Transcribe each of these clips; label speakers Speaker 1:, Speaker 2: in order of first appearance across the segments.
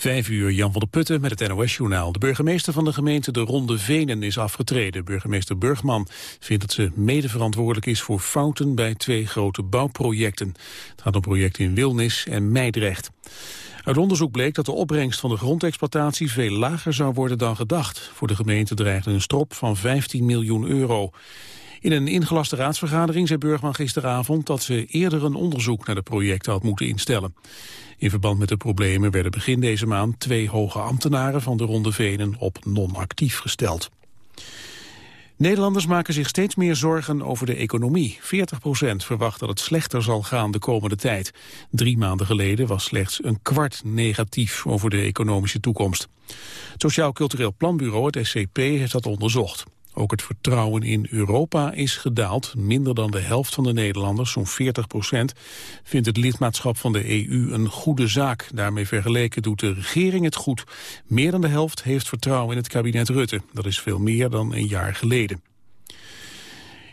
Speaker 1: Vijf uur, Jan van der Putten met het NOS-journaal. De burgemeester van de gemeente De Ronde Venen is afgetreden. Burgemeester Burgman vindt dat ze mede verantwoordelijk is voor fouten bij twee grote bouwprojecten. Het gaat om projecten in Wilnis en Meidrecht. Uit onderzoek bleek dat de opbrengst van de grondexploitatie veel lager zou worden dan gedacht. Voor de gemeente dreigde een strop van 15 miljoen euro. In een ingelaste raadsvergadering zei Burgman gisteravond dat ze eerder een onderzoek naar de projecten had moeten instellen. In verband met de problemen werden begin deze maand twee hoge ambtenaren van de Ronde Venen op non-actief gesteld. Nederlanders maken zich steeds meer zorgen over de economie. 40% verwacht dat het slechter zal gaan de komende tijd. Drie maanden geleden was slechts een kwart negatief over de economische toekomst. Het Sociaal Cultureel Planbureau, het SCP, heeft dat onderzocht. Ook het vertrouwen in Europa is gedaald. Minder dan de helft van de Nederlanders, zo'n 40 procent, vindt het lidmaatschap van de EU een goede zaak. Daarmee vergeleken doet de regering het goed. Meer dan de helft heeft vertrouwen in het kabinet Rutte. Dat is veel meer dan een jaar geleden.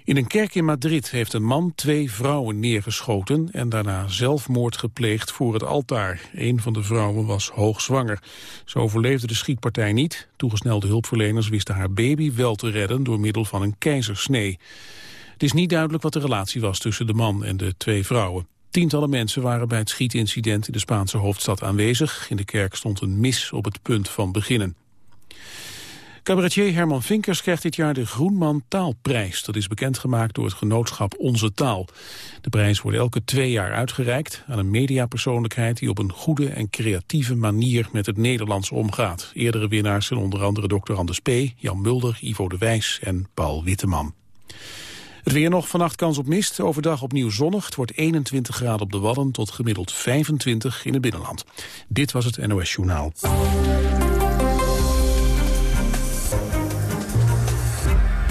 Speaker 1: In een kerk in Madrid heeft een man twee vrouwen neergeschoten en daarna zelfmoord gepleegd voor het altaar. Een van de vrouwen was hoogzwanger. Ze overleefde de schietpartij niet. Toegesnelde hulpverleners wisten haar baby wel te redden door middel van een keizersnee. Het is niet duidelijk wat de relatie was tussen de man en de twee vrouwen. Tientallen mensen waren bij het schietincident in de Spaanse hoofdstad aanwezig. In de kerk stond een mis op het punt van beginnen. Cabaretier Herman Vinkers krijgt dit jaar de Groenman Taalprijs. Dat is bekendgemaakt door het genootschap Onze Taal. De prijs wordt elke twee jaar uitgereikt aan een mediapersoonlijkheid... die op een goede en creatieve manier met het Nederlands omgaat. Eerdere winnaars zijn onder andere Dr. Anders P., Jan Mulder, Ivo de Wijs en Paul Witteman. Het weer nog, vannacht kans op mist, overdag opnieuw zonnig. Het wordt 21 graden op de Wadden tot gemiddeld 25 in het binnenland. Dit was het NOS Journaal.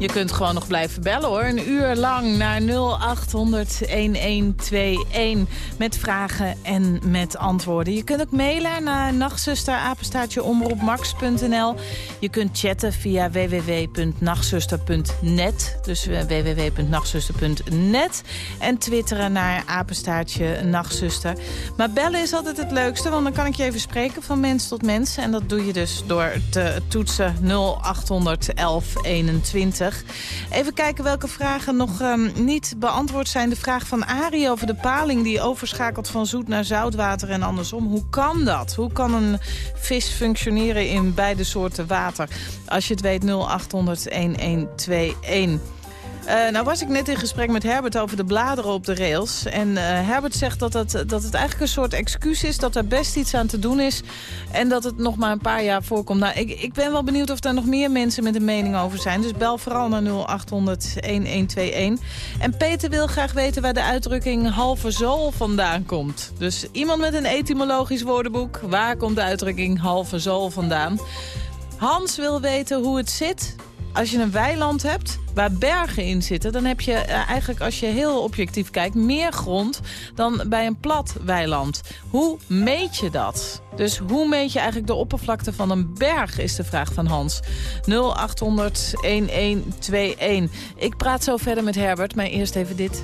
Speaker 2: Je kunt gewoon nog blijven bellen hoor. Een uur lang naar 0800-1121. Met vragen en met antwoorden. Je kunt ook mailen naar nachtzusterapenstaatjeomroepmax.nl. Je kunt chatten via www.nachtzuster.net. Dus uh, www.nachtzuster.net. En twitteren naar apenstaartje nachtzuster. Maar bellen is altijd het leukste. Want dan kan ik je even spreken van mens tot mens. En dat doe je dus door te toetsen 0800 1121. Even kijken welke vragen nog um, niet beantwoord zijn. De vraag van Arie over de paling die overschakelt van zoet naar zoutwater en andersom. Hoe kan dat? Hoe kan een vis functioneren in beide soorten water? Als je het weet 0800 1121. Uh, nou was ik net in gesprek met Herbert over de bladeren op de rails. En uh, Herbert zegt dat het, dat het eigenlijk een soort excuus is... dat er best iets aan te doen is en dat het nog maar een paar jaar voorkomt. Nou, ik, ik ben wel benieuwd of er nog meer mensen met een mening over zijn. Dus bel vooral naar 0800-1121. En Peter wil graag weten waar de uitdrukking halve zool vandaan komt. Dus iemand met een etymologisch woordenboek. Waar komt de uitdrukking halve zool vandaan? Hans wil weten hoe het zit als je een weiland hebt waar bergen in zitten... dan heb je eh, eigenlijk, als je heel objectief kijkt... meer grond dan bij een plat weiland. Hoe meet je dat? Dus hoe meet je eigenlijk de oppervlakte van een berg, is de vraag van Hans. 0800-1121. Ik praat zo verder met Herbert, maar eerst even dit.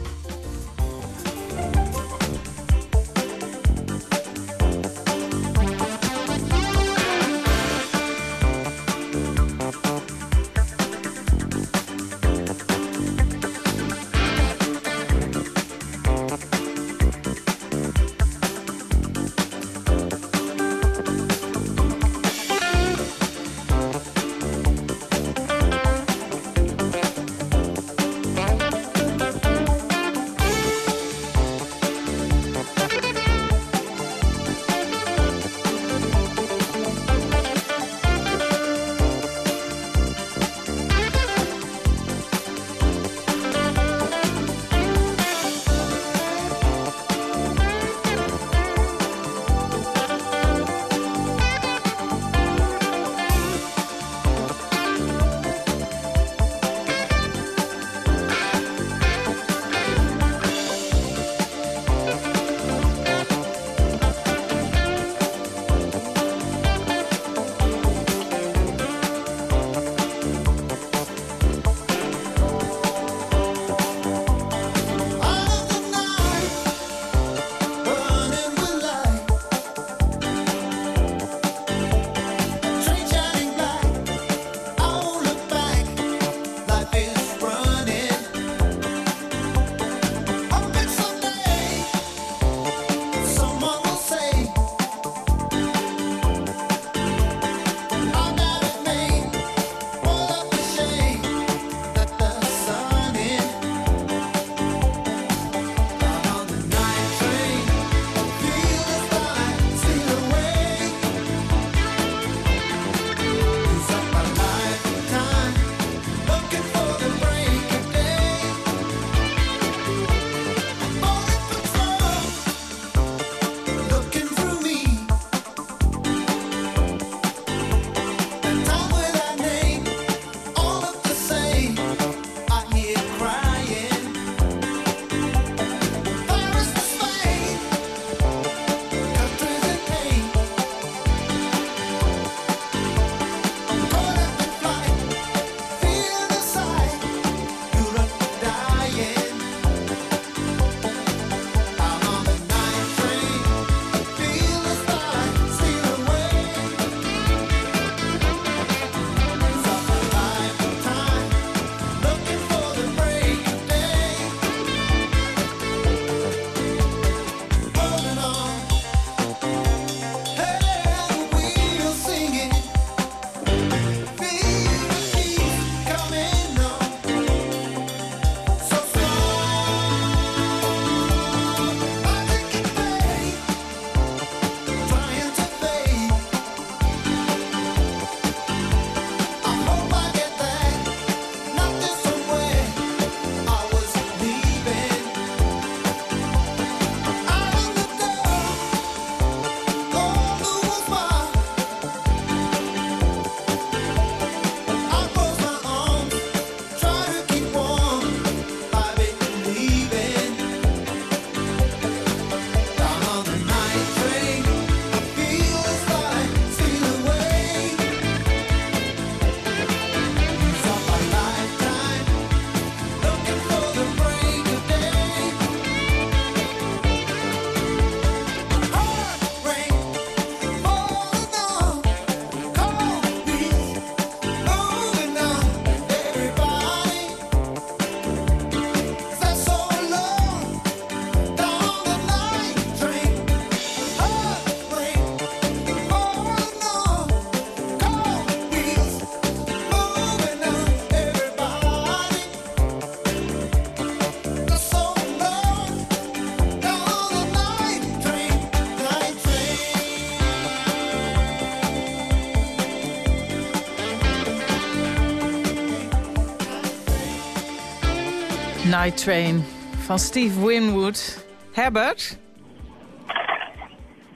Speaker 2: Train van Steve Winwood. Herbert?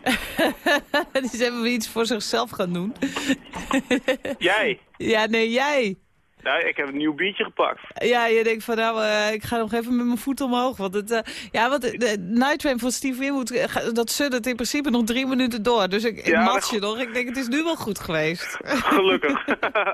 Speaker 2: Die is even iets voor zichzelf gaan doen.
Speaker 3: Jij?
Speaker 2: Ja, nee, jij.
Speaker 3: Nou, ik heb een nieuw biertje gepakt.
Speaker 2: Ja, je denkt van nou, uh, ik ga nog even met mijn voet omhoog. Want het, uh, ja, want de, Night Train van Steve Winwood, uh, dat suddert in principe nog drie minuten door. Dus ik, ik ja, mat je nog. Ik denk, het is nu wel goed geweest.
Speaker 3: Gelukkig.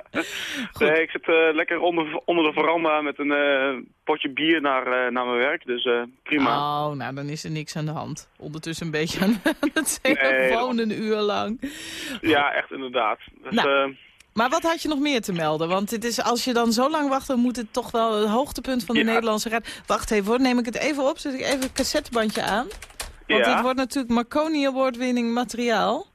Speaker 3: goed. Nee, ik zit lekker onder, onder de veranda met een potje bier naar, naar mijn werk. Dus prima.
Speaker 2: Oh, nou, dan is er niks aan de hand. Ondertussen een beetje aan, het telefoon nee, een uur lang.
Speaker 3: Ja, echt inderdaad. Dus,
Speaker 2: nou. Maar wat had je nog meer te melden? Want het is, als je dan zo lang wacht, dan moet het toch wel het hoogtepunt van de ja. Nederlandse raad. Wacht even hoor, neem ik het even op. Zet ik even het cassettebandje aan. Want
Speaker 3: ja.
Speaker 2: dit wordt natuurlijk Marconi Award winning materiaal.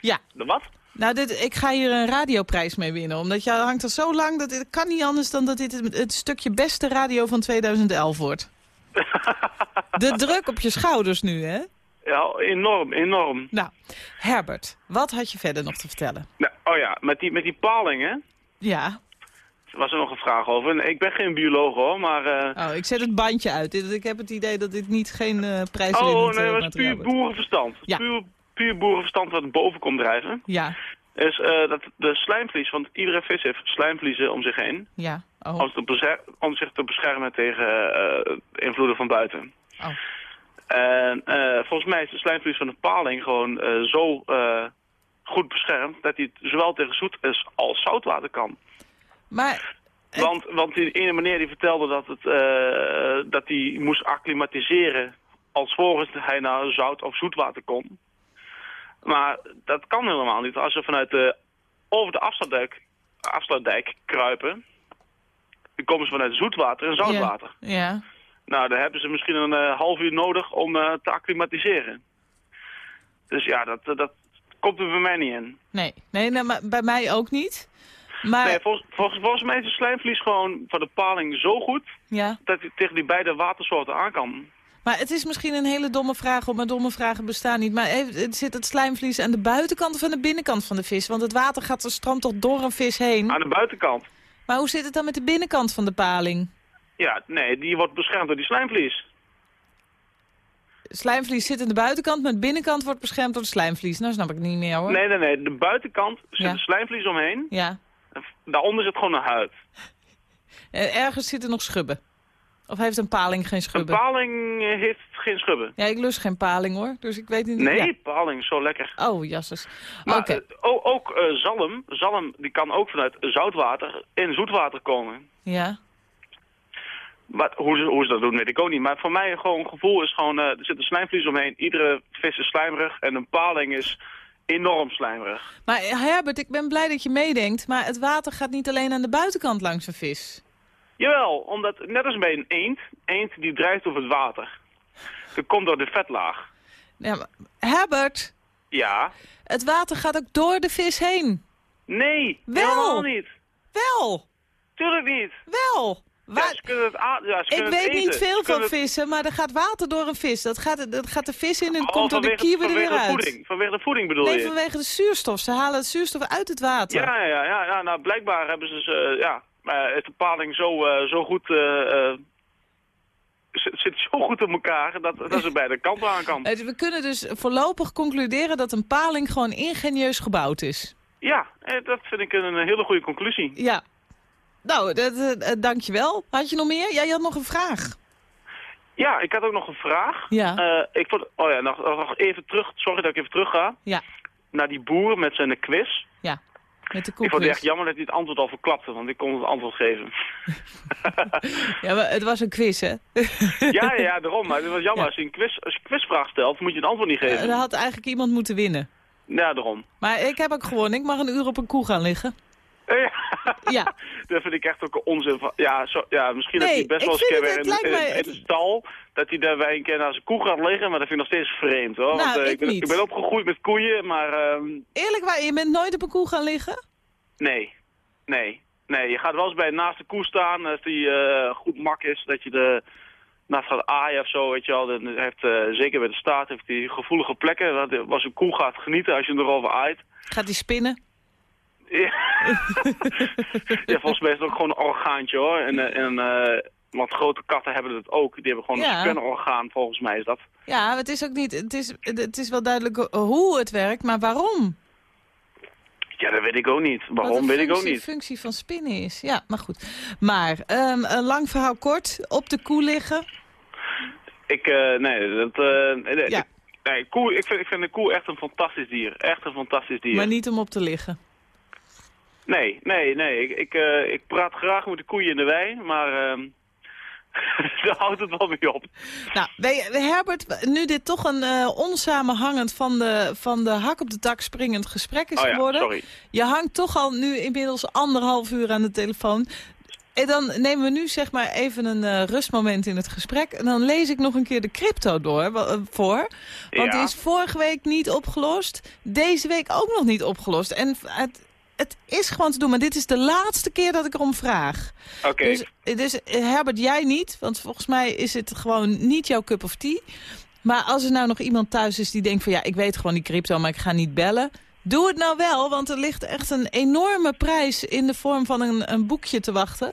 Speaker 2: Ja.
Speaker 3: De wat?
Speaker 2: Nou, dit, ik ga hier een radioprijs mee winnen. Omdat je hangt er zo lang, dat het kan niet anders dan dat dit het, het stukje beste radio van 2011 wordt. de druk op je schouders nu, hè?
Speaker 3: Ja, enorm, enorm.
Speaker 2: Nou, Herbert, wat had je verder nog te vertellen?
Speaker 3: Nou, oh ja, met die, met die palingen.
Speaker 2: Ja.
Speaker 3: Was er nog een vraag over. Ik ben geen bioloog hoor, maar... Uh...
Speaker 2: Oh, ik zet het bandje uit. Ik heb het idee dat dit niet geen uh, prijs
Speaker 3: Oh, nee, dat was puur boerenverstand. Ja. Puur, puur boerenverstand wat boven komt drijven.
Speaker 2: Ja.
Speaker 3: Is uh, dat de slijmvlies, want iedere vis heeft slijmvliezen om zich heen.
Speaker 2: Ja. Oh.
Speaker 3: Om zich te beschermen tegen invloeden van buiten.
Speaker 2: Oh.
Speaker 3: En uh, volgens mij is de slijmvlies van de paling gewoon uh, zo uh, goed beschermd... dat hij zowel tegen zoet als zoutwater kan.
Speaker 2: Maar...
Speaker 3: Want, want die ene meneer die vertelde dat, het, dat hij moest acclimatiseren... als volgens hij naar zout of zoetwater kon. Maar dat kan helemaal niet. Als ze vanuit de, over de afsluitdijk, afsluitdijk kruipen... dan komen ze vanuit zoetwater en zoutwater.
Speaker 2: Ja. ja.
Speaker 3: Nou, daar hebben ze misschien een uh, half uur nodig om uh, te acclimatiseren. Dus ja, dat, dat komt er bij mij niet in.
Speaker 2: Nee, nee, nee maar bij mij ook niet. Maar...
Speaker 3: Nee, volgens, volgens, volgens mij is de slijmvlies gewoon van de paling zo goed...
Speaker 2: Ja.
Speaker 3: dat hij tegen die beide watersoorten aan kan.
Speaker 2: Maar het is misschien een hele domme vraag, maar domme vragen bestaan niet. Maar het zit het slijmvlies aan de buitenkant of aan de binnenkant van de vis? Want het water gaat er stroomt toch door een vis heen?
Speaker 3: Aan de buitenkant.
Speaker 2: Maar hoe zit het dan met de binnenkant van de paling?
Speaker 3: Ja, nee, die wordt beschermd door die slijmvlies.
Speaker 2: Slijmvlies zit aan de buitenkant, maar de binnenkant wordt beschermd door de slijmvlies. Nou snap ik niet meer hoor.
Speaker 3: Nee, nee, nee. De buitenkant zit ja. de slijmvlies omheen.
Speaker 2: Ja.
Speaker 3: Daaronder zit gewoon een huid.
Speaker 2: En ergens zit er nog schubben. Of heeft een paling geen schubben?
Speaker 3: Een paling heeft geen schubben.
Speaker 2: Ja, ik lust geen paling hoor, dus ik weet niet...
Speaker 3: Nee,
Speaker 2: ja.
Speaker 3: paling, zo lekker.
Speaker 2: Oh, jasses. Okay.
Speaker 3: uh, ook, ook uh, zalm, zalm die kan ook vanuit zoutwater in zoetwater komen.
Speaker 2: Ja.
Speaker 3: Maar hoe ze, hoe ze dat doen, weet ik ook niet. Maar voor mij gewoon gevoel is gewoon, uh, er zit een slijmvlies omheen. Iedere vis is slijmerig en een paling is enorm slijmerig.
Speaker 2: Maar Herbert, ik ben blij dat je meedenkt. Maar het water gaat niet alleen aan de buitenkant langs een vis.
Speaker 3: Jawel, omdat net als bij een eend, eend die drijft over het water. Dat komt door de vetlaag.
Speaker 2: Ja, maar Herbert.
Speaker 3: Ja?
Speaker 2: Het water gaat ook door de vis heen.
Speaker 3: Nee,
Speaker 2: Wel.
Speaker 3: helemaal niet.
Speaker 2: Wel.
Speaker 3: Tuurlijk niet.
Speaker 2: Wel.
Speaker 3: Ja, het ja,
Speaker 2: ik weet
Speaker 3: eten.
Speaker 2: niet veel van vissen, maar er gaat water door een vis. Dat gaat, dat gaat de vis in en
Speaker 3: Oh,
Speaker 2: komt door de kieven er weer
Speaker 3: de
Speaker 2: uit.
Speaker 3: Voeding. Vanwege de voeding bedoel
Speaker 2: Nee,
Speaker 3: je?
Speaker 2: vanwege de zuurstof. Ze halen het zuurstof uit het water.
Speaker 3: Ja, ja, ja, ja, nou blijkbaar hebben ze, ze ja, uh, de paling zo, eh, zo goed, eh, zit, zo goed in elkaar dat, dat ze bij de kant aan kan.
Speaker 2: We kunnen dus voorlopig concluderen dat een paling gewoon ingenieus gebouwd is.
Speaker 3: Ja, dat vind ik een, hele goede conclusie.
Speaker 2: Ja. Nou, dat, eh, eh, dankjewel. Had je nog meer? Ja, je had nog een vraag.
Speaker 3: Ja, ik had ook nog een vraag.
Speaker 2: Ja.
Speaker 3: Eh, ik vond, oh ja, nog, nog even terug, sorry dat ik even terug ga,
Speaker 2: Ja,
Speaker 3: naar die boer met zijn quiz.
Speaker 2: ja. Met de
Speaker 3: Ik vond het echt jammer dat hij het antwoord al verklapte, want ik kon het antwoord geven.
Speaker 2: Ja, maar het was een quiz, hè?
Speaker 3: ja, ja, daarom. Maar het was jammer,
Speaker 2: Ja.
Speaker 3: als, je een quiz, als je een quizvraag stelt, moet je het antwoord niet geven.
Speaker 2: Er had eigenlijk iemand moeten winnen.
Speaker 3: Ja, daarom.
Speaker 2: Maar ik heb ook gewonnen. Ik mag een uur op een koe gaan liggen.
Speaker 3: Ja.
Speaker 2: Ja.
Speaker 3: Dat vind ik echt ook een onzin van... Ja, zo, ja misschien dat hij best wel eens keer weer in, de stal... dat hij daarbij een keer naar zijn koe gaat liggen, maar dat vind ik nog steeds vreemd, hoor.
Speaker 2: Nou,
Speaker 3: Want, eh,
Speaker 2: ik
Speaker 3: ben,
Speaker 2: niet.
Speaker 3: ik ben opgegroeid met koeien, maar... ehm,
Speaker 2: Eerlijk waar, je bent nooit op een koe gaan liggen?
Speaker 3: nee, nee, nee. Je gaat wel eens bij naast de koe staan, als die eh, goed mak is, dat je de... Naast gaat aaien of zo, weet je wel. Dan heeft, eh, zeker bij de staat heeft hij gevoelige plekken. Als een koe gaat genieten als je hem erover aait.
Speaker 2: Gaat die spinnen?
Speaker 3: Ja. ja, volgens mij is het ook gewoon een orgaantje hoor. En, eh, en, eh, Want grote katten hebben het ook. Die hebben gewoon
Speaker 2: Ja.
Speaker 3: een scannerorgaan, volgens mij is dat.
Speaker 2: Ja, het is ook niet... Het is, het is wel duidelijk hoe het werkt, maar waarom?
Speaker 3: Ja, dat weet ik ook niet. Waarom
Speaker 2: de
Speaker 3: weet ik ook niet.
Speaker 2: functie van spinnen is. Ja, maar goed. Maar, ehm, een lang verhaal kort. Op de koe liggen.
Speaker 3: Ik, eh, nee, dat,
Speaker 2: Ja.
Speaker 3: ik- nee, koe, ik, vind, ik vind een koe echt een fantastisch dier. Echt een fantastisch dier.
Speaker 2: Maar niet om op te liggen.
Speaker 3: Nee, nee, nee. Ik, ik, eh, ik praat graag met de koeien in de wei, maar ehm daar houdt het wel mee op.
Speaker 2: Nou, je, Herbert, nu dit toch een eh, onsamenhangend van de, van de hak op de tak springend gesprek is
Speaker 3: Oh ja,
Speaker 2: geworden.
Speaker 3: sorry.
Speaker 2: Je hangt toch al nu inmiddels anderhalf uur aan de telefoon. En dan nemen we nu zeg maar even een eh, rustmoment in het gesprek. En dan lees ik nog een keer de crypto door, voor. Want
Speaker 3: Ja.
Speaker 2: die is vorige week niet opgelost. Deze week ook nog niet opgelost. En het, het is gewoon te doen. Maar dit is de laatste keer dat ik erom vraag.
Speaker 3: Oké,
Speaker 2: Dus, dus eh, Herbert, jij niet. Want volgens mij is het gewoon niet jouw cup of tea. Maar als er nou nog iemand thuis is die denkt van... ja, ik weet gewoon die crypto, maar ik ga niet bellen. Doe het nou wel, want er ligt echt een enorme prijs... in de vorm van een, een boekje te wachten.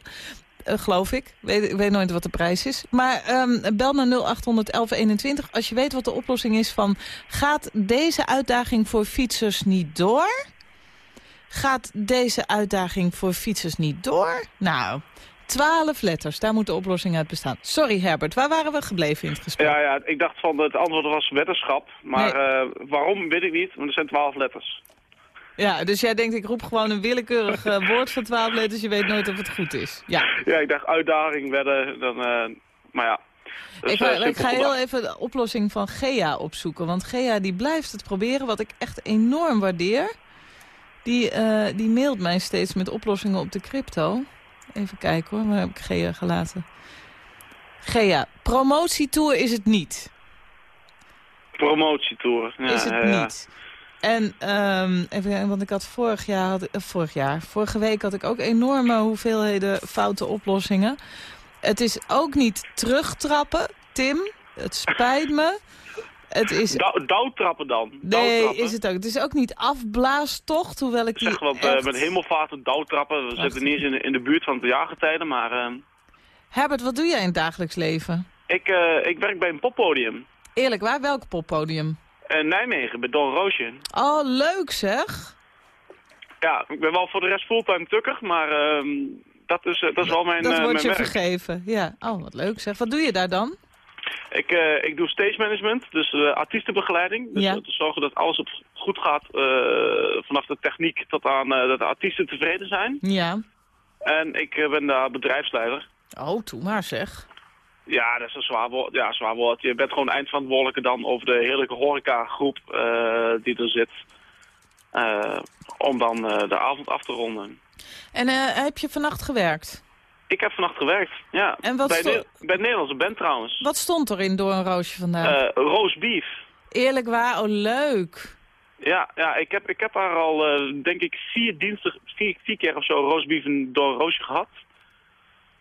Speaker 2: Eh, geloof ik. Weet, ik weet nooit wat de prijs is. Maar ehm, bel naar 081121 als je weet wat de oplossing is van... gaat deze uitdaging voor fietsers niet door? Gaat deze uitdaging voor fietsers niet door? Nou, twaalf letters, daar moet de oplossing uit bestaan. Sorry Herbert, waar waren we gebleven in het gesprek?
Speaker 3: ja, ja, ik dacht van het antwoord was wetenschap. Maar
Speaker 2: Nee.
Speaker 3: eh, waarom, weet ik niet, want er zijn twaalf letters.
Speaker 2: Ja, dus jij denkt ik roep gewoon een willekeurig eh, woord van twaalf letters, je weet nooit of het goed is. Ja,
Speaker 3: Ja, ik dacht uitdaging, wedden, dan, eh, maar ja. Dus,
Speaker 2: ik, ga, ik ga heel even de oplossing van Gea opzoeken. Want Gea die blijft het proberen, wat ik echt enorm waardeer. Die, eh, die mailt mij steeds met oplossingen op de crypto. Even kijken hoor, waar heb ik Gea gelaten? Gea, promotietour is het niet.
Speaker 3: Promotietour. Ja,
Speaker 2: is het
Speaker 3: ja, ja.
Speaker 2: niet. En ehm, even kijken, want ik had vorig jaar, had, eh, vorig jaar, vorige week had ik ook enorme hoeveelheden foute oplossingen. Het is ook niet terugtrappen, Tim. Het spijt me. Het is,
Speaker 3: Dou- Douwtrappen dan.
Speaker 2: nee,
Speaker 3: Douwtrappen.
Speaker 2: is het ook. Het is ook niet afblaastocht, hoewel ik die
Speaker 3: Zeg wat, eh,
Speaker 2: echt...
Speaker 3: met hemelvaarten, douwtrappen. We zitten niet eens in de, in de buurt van de jaargetijden, maar eh,
Speaker 2: Herbert, wat doe jij in het dagelijks leven?
Speaker 3: ik, eh, ik werk bij een poppodium.
Speaker 2: Eerlijk waar, welk poppodium?
Speaker 3: In Nijmegen, bij Don Roosje.
Speaker 2: Oh, leuk zeg.
Speaker 3: Ja, ik ben wel voor de rest fulltime tukker, maar ehm, dat, is, dat is wel mijn,
Speaker 2: Dat wordt je
Speaker 3: werk.
Speaker 2: vergeven. Ja, oh, wat leuk zeg. Wat doe je daar dan?
Speaker 3: Ik, eh, ik doe stage management, dus eh, artiestenbegeleiding. Dus
Speaker 2: Ja.
Speaker 3: te zorgen dat alles op goed gaat, eh, vanaf de techniek tot aan dat de artiesten tevreden zijn.
Speaker 2: Ja.
Speaker 3: En ik ben daar bedrijfsleider.
Speaker 2: Oh, toe maar zeg.
Speaker 3: Ja, dat is een zwaar woord. Ja, zwaar woord. Je bent gewoon eindverantwoordelijke dan over de hele horecagroep die er zit. om dan de avond af te ronden.
Speaker 2: En heb je vannacht gewerkt?
Speaker 3: Ik heb vannacht gewerkt, ja.
Speaker 2: En wat
Speaker 3: bij, de, bij het Nederlandse band trouwens.
Speaker 2: Wat stond er in Door een Roosje vandaag?
Speaker 3: Eh roast beef.
Speaker 2: Eerlijk waar? Oh, leuk.
Speaker 3: Ja, ja ik, heb, ik heb haar al, eh, denk ik, vier diensten, vier, vier keer of zo roast beef in- door een roosje gehad.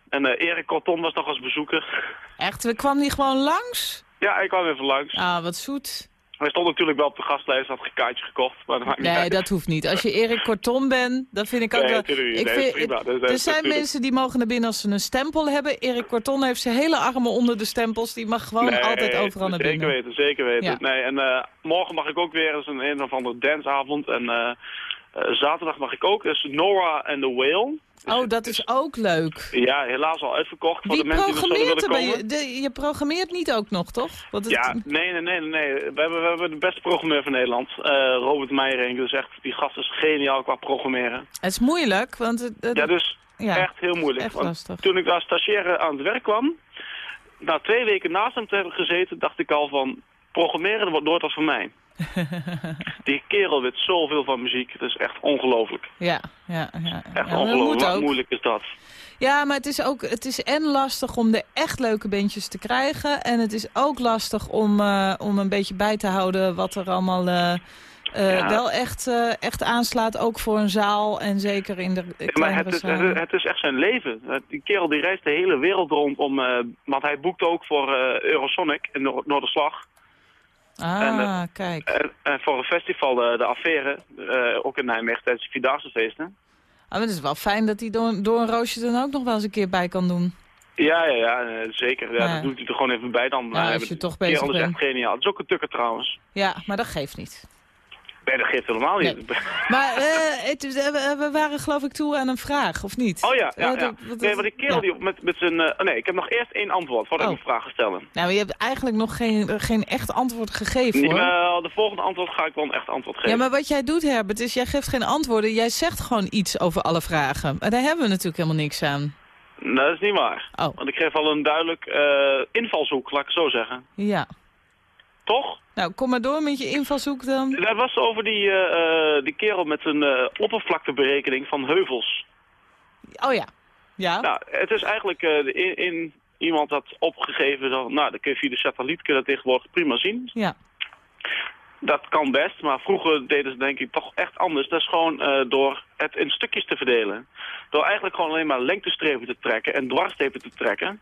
Speaker 3: En eh Erik Corton was nog als bezoeker.
Speaker 2: Echt, we kwamen die gewoon langs?
Speaker 3: ja, ik kwam even langs.
Speaker 2: Ah, wat zoet.
Speaker 3: Hij stond natuurlijk wel op de gastlijst, had een kaartje gekocht. Maar dat maakt niet
Speaker 2: Nee,
Speaker 3: uit.
Speaker 2: dat hoeft niet. Als je Erik Kortom bent, dan vind ik ook
Speaker 3: Nee,
Speaker 2: wel... Ik
Speaker 3: Nee,
Speaker 2: vind,
Speaker 3: prima.
Speaker 2: Er zijn mensen die mogen naar binnen als ze een stempel hebben. Erik Kortom heeft zijn hele armen onder de stempels. Die mag gewoon
Speaker 3: Nee,
Speaker 2: altijd overal naar
Speaker 3: zeker
Speaker 2: binnen.
Speaker 3: weten, zeker weten.
Speaker 2: Ja.
Speaker 3: Nee, en eh, morgen mag ik ook weer, is een een of andere danceavond. En eh, zaterdag mag ik ook, is Nora and the Whale.
Speaker 2: Oh, dat is ook leuk.
Speaker 3: Ja, helaas al uitverkocht voor
Speaker 2: Wie
Speaker 3: de mensen die nog willen
Speaker 2: bij
Speaker 3: komen.
Speaker 2: je? De, je programmeert niet ook nog, toch?
Speaker 3: Ja, nee, nee, nee, nee. nee. We, hebben, we hebben de beste programmeur van Nederland, eh, Robert Meijering. Dus echt, die gast is geniaal qua programmeren.
Speaker 2: Het is moeilijk, want... Het, het-
Speaker 3: Ja, dus
Speaker 2: ja.
Speaker 3: echt heel moeilijk.
Speaker 2: echt
Speaker 3: Want
Speaker 2: lastig.
Speaker 3: Toen ik daar stagiaire aan het werk kwam, na twee weken naast hem te hebben gezeten, dacht ik al van, programmeren wordt nooit wat voor mij. die kerel weet zoveel van muziek, het is echt ongelooflijk.
Speaker 2: Ja, ja, ja.
Speaker 3: Echt
Speaker 2: ja
Speaker 3: ongelooflijk,
Speaker 2: ook.
Speaker 3: moeilijk is dat.
Speaker 2: Ja, maar het is ook het is en lastig om de echt leuke bandjes te krijgen. En het is ook lastig om, eh, om een beetje bij te houden wat er allemaal eh, eh,
Speaker 3: Ja.
Speaker 2: wel echt, echt aanslaat. Ook voor een zaal en zeker in de
Speaker 3: Ja, maar het is, het, het is echt zijn leven. Die kerel die reist de hele wereld rond om, want hij boekt ook voor Eurosonic in Noor- Noorderslag.
Speaker 2: Ah,
Speaker 3: en, eh,
Speaker 2: kijk.
Speaker 3: En, en voor een festival, de, de Affaire, eh, ook in Nijmegen tijdens de Vierdaagse feesten.
Speaker 2: Ah, maar het is wel fijn dat hij door, door een roosje dan ook nog wel eens een keer bij kan doen.
Speaker 3: Ja, ja, ja, eh, zeker. Ja,
Speaker 2: Ja.
Speaker 3: Dat doet hij er gewoon even bij dan.
Speaker 2: Ja,
Speaker 3: Eh,
Speaker 2: als je toch bezig
Speaker 3: is echt
Speaker 2: bent.
Speaker 3: geniaal. Het is ook een tukker trouwens.
Speaker 2: Ja, maar dat geeft niet.
Speaker 3: Nee, dat geeft helemaal niet.
Speaker 2: Maar eh, het, eh, we, waren geloof ik toe aan een vraag, of niet?
Speaker 3: Oh ja, ja,
Speaker 2: Eh,
Speaker 3: ja.
Speaker 2: dat- dat-
Speaker 3: Nee, maar die kerel
Speaker 2: ja.
Speaker 3: die met, met zijn... oh nee, ik heb nog eerst één antwoord voordat
Speaker 2: Oh.
Speaker 3: ik een vraag ga stellen.
Speaker 2: Nou, je hebt eigenlijk nog geen, geen echt antwoord gegeven, hoor.
Speaker 3: Wel, de volgende antwoord ga ik wel een echt antwoord geven.
Speaker 2: Ja, maar wat jij doet, Herbert, is jij geeft geen antwoorden. Jij zegt gewoon iets over alle vragen. Maar daar hebben we natuurlijk helemaal niks aan.
Speaker 3: Nee, dat is niet waar.
Speaker 2: Oh.
Speaker 3: Want ik geef al een duidelijk invalshoek, laat ik het zo zeggen.
Speaker 2: Ja.
Speaker 3: Toch?
Speaker 2: Nou, kom maar door met je invalshoek dan.
Speaker 3: Dat was over die, eh, eh, die kerel met een eh, oppervlakteberekening van heuvels.
Speaker 2: Oh ja. Ja?
Speaker 3: Nou, het is eigenlijk in, in iemand had opgegeven, dat, nou, dat kun je via de satelliet kun je dat tegenwoordig prima zien.
Speaker 2: Ja.
Speaker 3: Dat kan best, maar vroeger deden ze denk ik toch echt anders. Dat is gewoon door het in stukjes te verdelen. Door eigenlijk gewoon alleen maar lengtestrepen te trekken en dwarsstrepen te trekken.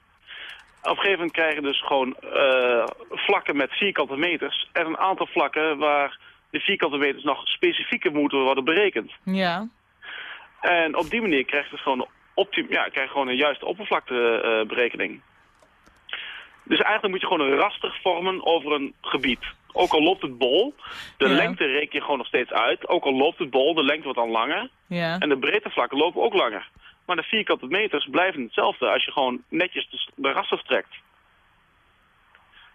Speaker 3: Op een gegeven moment krijg je dus gewoon eh, vlakken met vierkante meters. En een aantal vlakken waar de vierkante meters nog specifieker moeten worden berekend.
Speaker 2: Ja.
Speaker 3: En op die manier krijg je dus gewoon, optim ja, krijg je gewoon een juiste oppervlakteberekening. dus eigenlijk moet je gewoon een raster vormen over een gebied. Ook al loopt het bol, de
Speaker 2: Ja.
Speaker 3: lengte reken je gewoon nog steeds uit. Ook al loopt het bol, de lengte wordt dan langer.
Speaker 2: Ja.
Speaker 3: En de breedtevlakken lopen ook langer. Maar de vierkante meters blijven hetzelfde als je gewoon netjes de, de rasters trekt.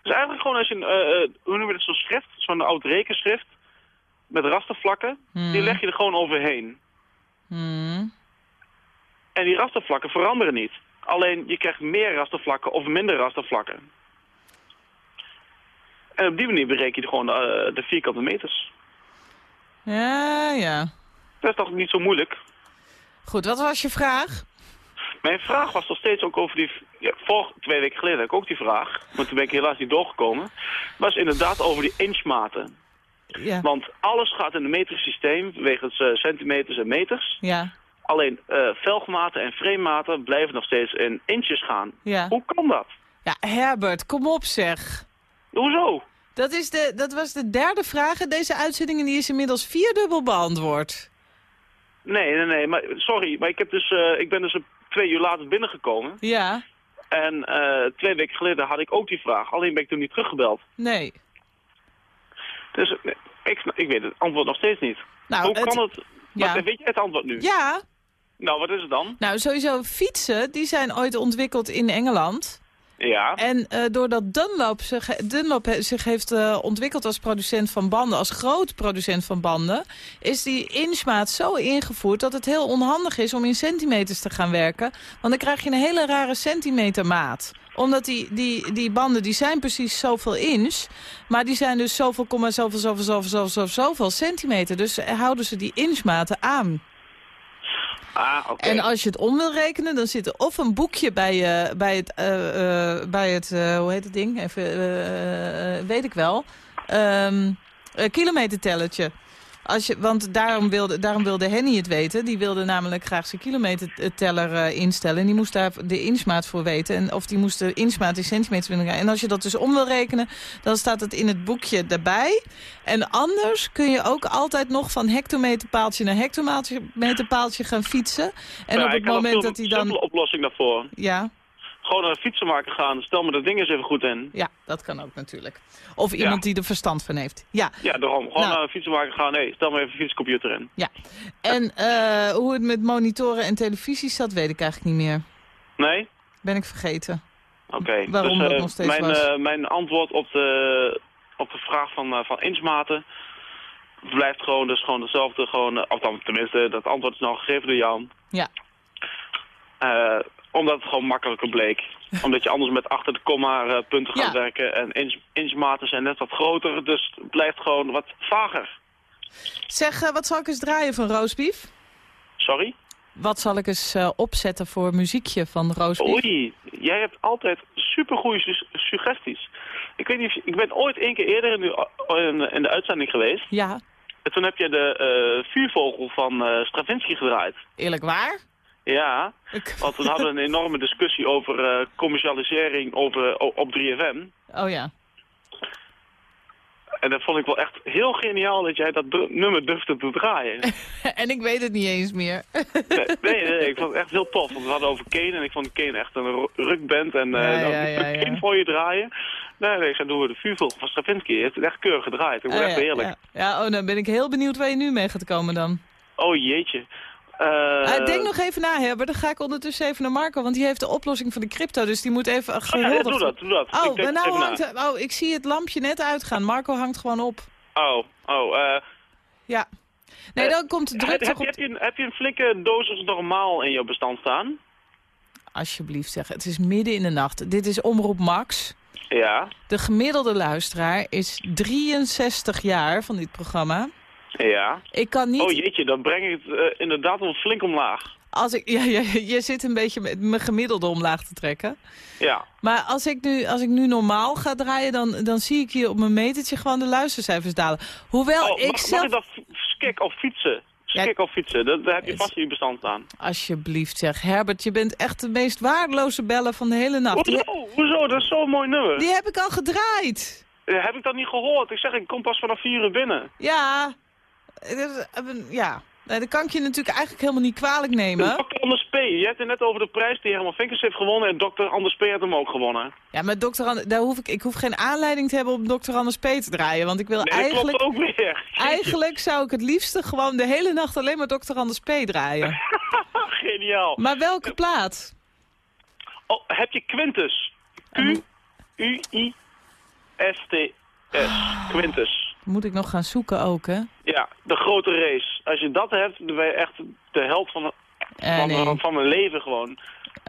Speaker 3: Dus eigenlijk gewoon als je, een, eh, eh, hoe noem je dat, zo'n schrift, zo'n oud rekenschrift met rastervlakken, die leg je er gewoon overheen.
Speaker 2: Hmm.
Speaker 3: En die rastervlakken veranderen niet. Alleen je krijgt meer rastervlakken of minder rastervlakken. En op die manier bereken je gewoon eh, de vierkante meters.
Speaker 2: Ja, ja.
Speaker 3: Dat is toch niet zo moeilijk?
Speaker 2: Goed, wat was je vraag?
Speaker 3: Mijn vraag was nog steeds ook over die... Ja, twee weken geleden had ik ook die vraag. Maar toen ben ik helaas niet doorgekomen. Was inderdaad over die inchmaten.
Speaker 2: Ja.
Speaker 3: Want alles gaat in een metrisch systeem, wegens eh, centimeters en meters.
Speaker 2: Ja.
Speaker 3: Alleen eh, velgmaten en framematen blijven nog steeds in inches gaan.
Speaker 2: Ja.
Speaker 3: Hoe kan dat?
Speaker 2: Ja, Herbert, kom op zeg.
Speaker 3: Hoezo?
Speaker 2: Dat, is de, dat was de derde vraag in deze uitzending en die is inmiddels vierdubbel beantwoord.
Speaker 3: Nee, nee, nee. Maar, sorry, maar ik, heb dus, eh, ik ben dus twee uur later binnengekomen.
Speaker 2: Ja,
Speaker 3: En eh, twee weken geleden had ik ook die vraag. Alleen ben ik toen niet teruggebeld.
Speaker 2: nee.
Speaker 3: Dus eh, ik, ik weet het antwoord nog steeds niet.
Speaker 2: Nou,
Speaker 3: Hoe
Speaker 2: het-
Speaker 3: kan het...
Speaker 2: ja.
Speaker 3: Wat, weet je het antwoord nu?
Speaker 2: Ja,
Speaker 3: Nou, wat is het dan?
Speaker 2: nou sowieso fietsen, die zijn ooit ontwikkeld in Engeland.
Speaker 3: Ja.
Speaker 2: En eh, doordat Dunlop zich, Dunlop zich heeft eh, ontwikkeld als producent van banden, als groot producent van banden, is die inchmaat zo ingevoerd dat het heel onhandig is om in centimeters te gaan werken. Want dan krijg je een hele rare centimetermaat. Omdat die, die, die banden, die zijn precies zoveel inch, maar die zijn dus zoveel, komma zoveel, zoveel, zoveel, zoveel, zoveel centimeter. Dus houden ze die inchmaten aan.
Speaker 3: Ah.
Speaker 2: En als je het om wil rekenen, dan zit er of een boekje bij, je bij het, eh, eh, bij het eh, hoe heet het ding? Even, eh, eh, weet ik wel. Ehm een kilometertellertje. Als je, want daarom wilde, daarom wilde Henny het weten. Die wilde namelijk graag zijn kilometerteller eh, instellen. En die moest daar de inchmaat voor weten. En of die moest de inchmaat in centimeters willen gaan. En als je dat dus om wil rekenen, dan staat het in het boekje daarbij. En anders kun je ook altijd nog van hectometerpaaltje naar hectometerpaaltje gaan fietsen. En
Speaker 3: Ja,
Speaker 2: op het
Speaker 3: een
Speaker 2: moment dat hij dan...
Speaker 3: simpele oplossing daarvoor.
Speaker 2: Ja,
Speaker 3: Gewoon naar een fietsenmaker gaan. Stel me dat ding eens even goed in.
Speaker 2: ja, dat kan ook natuurlijk. Of iemand die er verstand van heeft. Ja,
Speaker 3: Ja, daarom. Gewoon
Speaker 2: Nou.
Speaker 3: naar een fietsenmaker gaan. Nee, stel me even een fietscomputer in.
Speaker 2: ja. En eh, hoe het met monitoren en televisies zat, weet ik eigenlijk niet meer.
Speaker 3: Nee?
Speaker 2: Ben ik vergeten.
Speaker 3: Oké.
Speaker 2: Waarom
Speaker 3: dus,
Speaker 2: dat
Speaker 3: eh,
Speaker 2: nog steeds
Speaker 3: mijn,
Speaker 2: was.
Speaker 3: eh, mijn antwoord op de, op de vraag van, van inchmaten blijft gewoon, dus gewoon dezelfde. Gewoon, of dan tenminste, dat antwoord is nou gegeven door Jan.
Speaker 2: Ja.
Speaker 3: Eh, omdat het gewoon makkelijker bleek. omdat je anders met achter de komma eh, punten gaat
Speaker 2: Ja.
Speaker 3: werken. En inch, inchmaten zijn net wat groter, dus het blijft gewoon wat vager.
Speaker 2: Zeg, eh, wat zal ik eens draaien van Roosbief?
Speaker 3: Sorry?
Speaker 2: Wat zal ik eens eh, opzetten voor muziekje van Roosbief?
Speaker 3: Oei, jij hebt altijd supergoeie su suggesties. Ik weet niet, ik ben ooit één keer eerder in de, in, in de uitzending geweest.
Speaker 2: Ja,
Speaker 3: En toen heb je de vuurvogel van Stravinsky gedraaid.
Speaker 2: eerlijk waar?
Speaker 3: Ja,
Speaker 2: Ik-
Speaker 3: want toen hadden we een enorme discussie over eh, commercialisering over, op 3FM.
Speaker 2: Oh ja.
Speaker 3: En dat vond ik wel echt heel geniaal dat jij dat nummer durfde te draaien.
Speaker 2: en ik weet het niet eens meer.
Speaker 3: nee, nee, ik vond het echt heel tof. Want we hadden over Kane en ik vond Kane echt een rukband. En uh, ja, ja, ja, Kane voor je draaien. Nee, nee, ik zei, doen we de vuurvogel van Stravinsky. Het is echt keurig gedraaid. Ik vond oh, echt heerlijk.
Speaker 2: Ja. oh, dan ben ik heel benieuwd waar je nu mee gaat komen dan.
Speaker 3: Oh jeetje.
Speaker 2: Uh, denk nog even na, Herbert. Dan ga ik ondertussen even naar Marco, want die heeft de oplossing van de crypto. Dus die moet even
Speaker 3: gehuldigd... Oh, ja, doe dat, doe dat.
Speaker 2: Oh, ik nou hangt, oh, ik zie het lampje net uitgaan. Marco hangt gewoon op.
Speaker 3: Oh, oh, eh...
Speaker 2: ja. Nee, dan komt de druk
Speaker 3: heb,
Speaker 2: heb,
Speaker 3: je, heb, je, heb je een flinke dosis normaal in jouw bestand staan?
Speaker 2: Alsjeblieft zeg, het is midden in de nacht. Dit is Omroep Max.
Speaker 3: Ja.
Speaker 2: De gemiddelde luisteraar is 63 jaar van dit programma.
Speaker 3: Ja.
Speaker 2: Ik kan niet...
Speaker 3: Oh jeetje, dan breng ik het uh, inderdaad wel flink omlaag.
Speaker 2: Als ik, ja, je zit een beetje met mijn gemiddelde omlaag te trekken.
Speaker 3: Ja.
Speaker 2: Maar als ik nu, als ik nu normaal ga draaien, dan, dan zie ik hier op mijn metertje gewoon de luistercijfers dalen. Hoewel
Speaker 3: oh,
Speaker 2: ik
Speaker 3: mag,
Speaker 2: zelf...
Speaker 3: Mag ik dat skik of fietsen? Skik ja, of fietsen, dat, daar heb je vast je bestand staan.
Speaker 2: Alsjeblieft zeg. Herbert, je bent echt de meest waardeloze bellen van de hele nacht.
Speaker 3: Hoezo? Hoezo? Dat is zo'n mooi nummer.
Speaker 2: Die heb ik al gedraaid.
Speaker 3: Heb ik dat niet gehoord? Ik zeg, ik kom pas vanaf vier uur binnen.
Speaker 2: Ja, ja, dat kan ik je natuurlijk eigenlijk helemaal niet kwalijk nemen.
Speaker 3: Dr. Anders P. Je hebt het net over de prijs die Herman Vinkers heeft gewonnen en Dr. Anders P. heeft hem ook gewonnen.
Speaker 2: Ja, maar Dr. Anders, daar hoef ik, ik hoef geen aanleiding te hebben om Dr. Anders P. te draaien. Want ik wil
Speaker 3: nee,
Speaker 2: eigenlijk...
Speaker 3: klopt ook weer.
Speaker 2: Eigenlijk zou ik het liefste gewoon de hele nacht alleen maar Dr. Anders P. draaien.
Speaker 3: Geniaal.
Speaker 2: Maar welke plaat?
Speaker 3: Oh, heb je Quintus? Q-U-I-S-T-S. Quintus.
Speaker 2: Moet ik nog gaan zoeken ook, hè?
Speaker 3: Ja, de grote race. Als je dat hebt, dan ben je echt de held van,
Speaker 2: eh,
Speaker 3: van,
Speaker 2: nee.
Speaker 3: van mijn leven gewoon.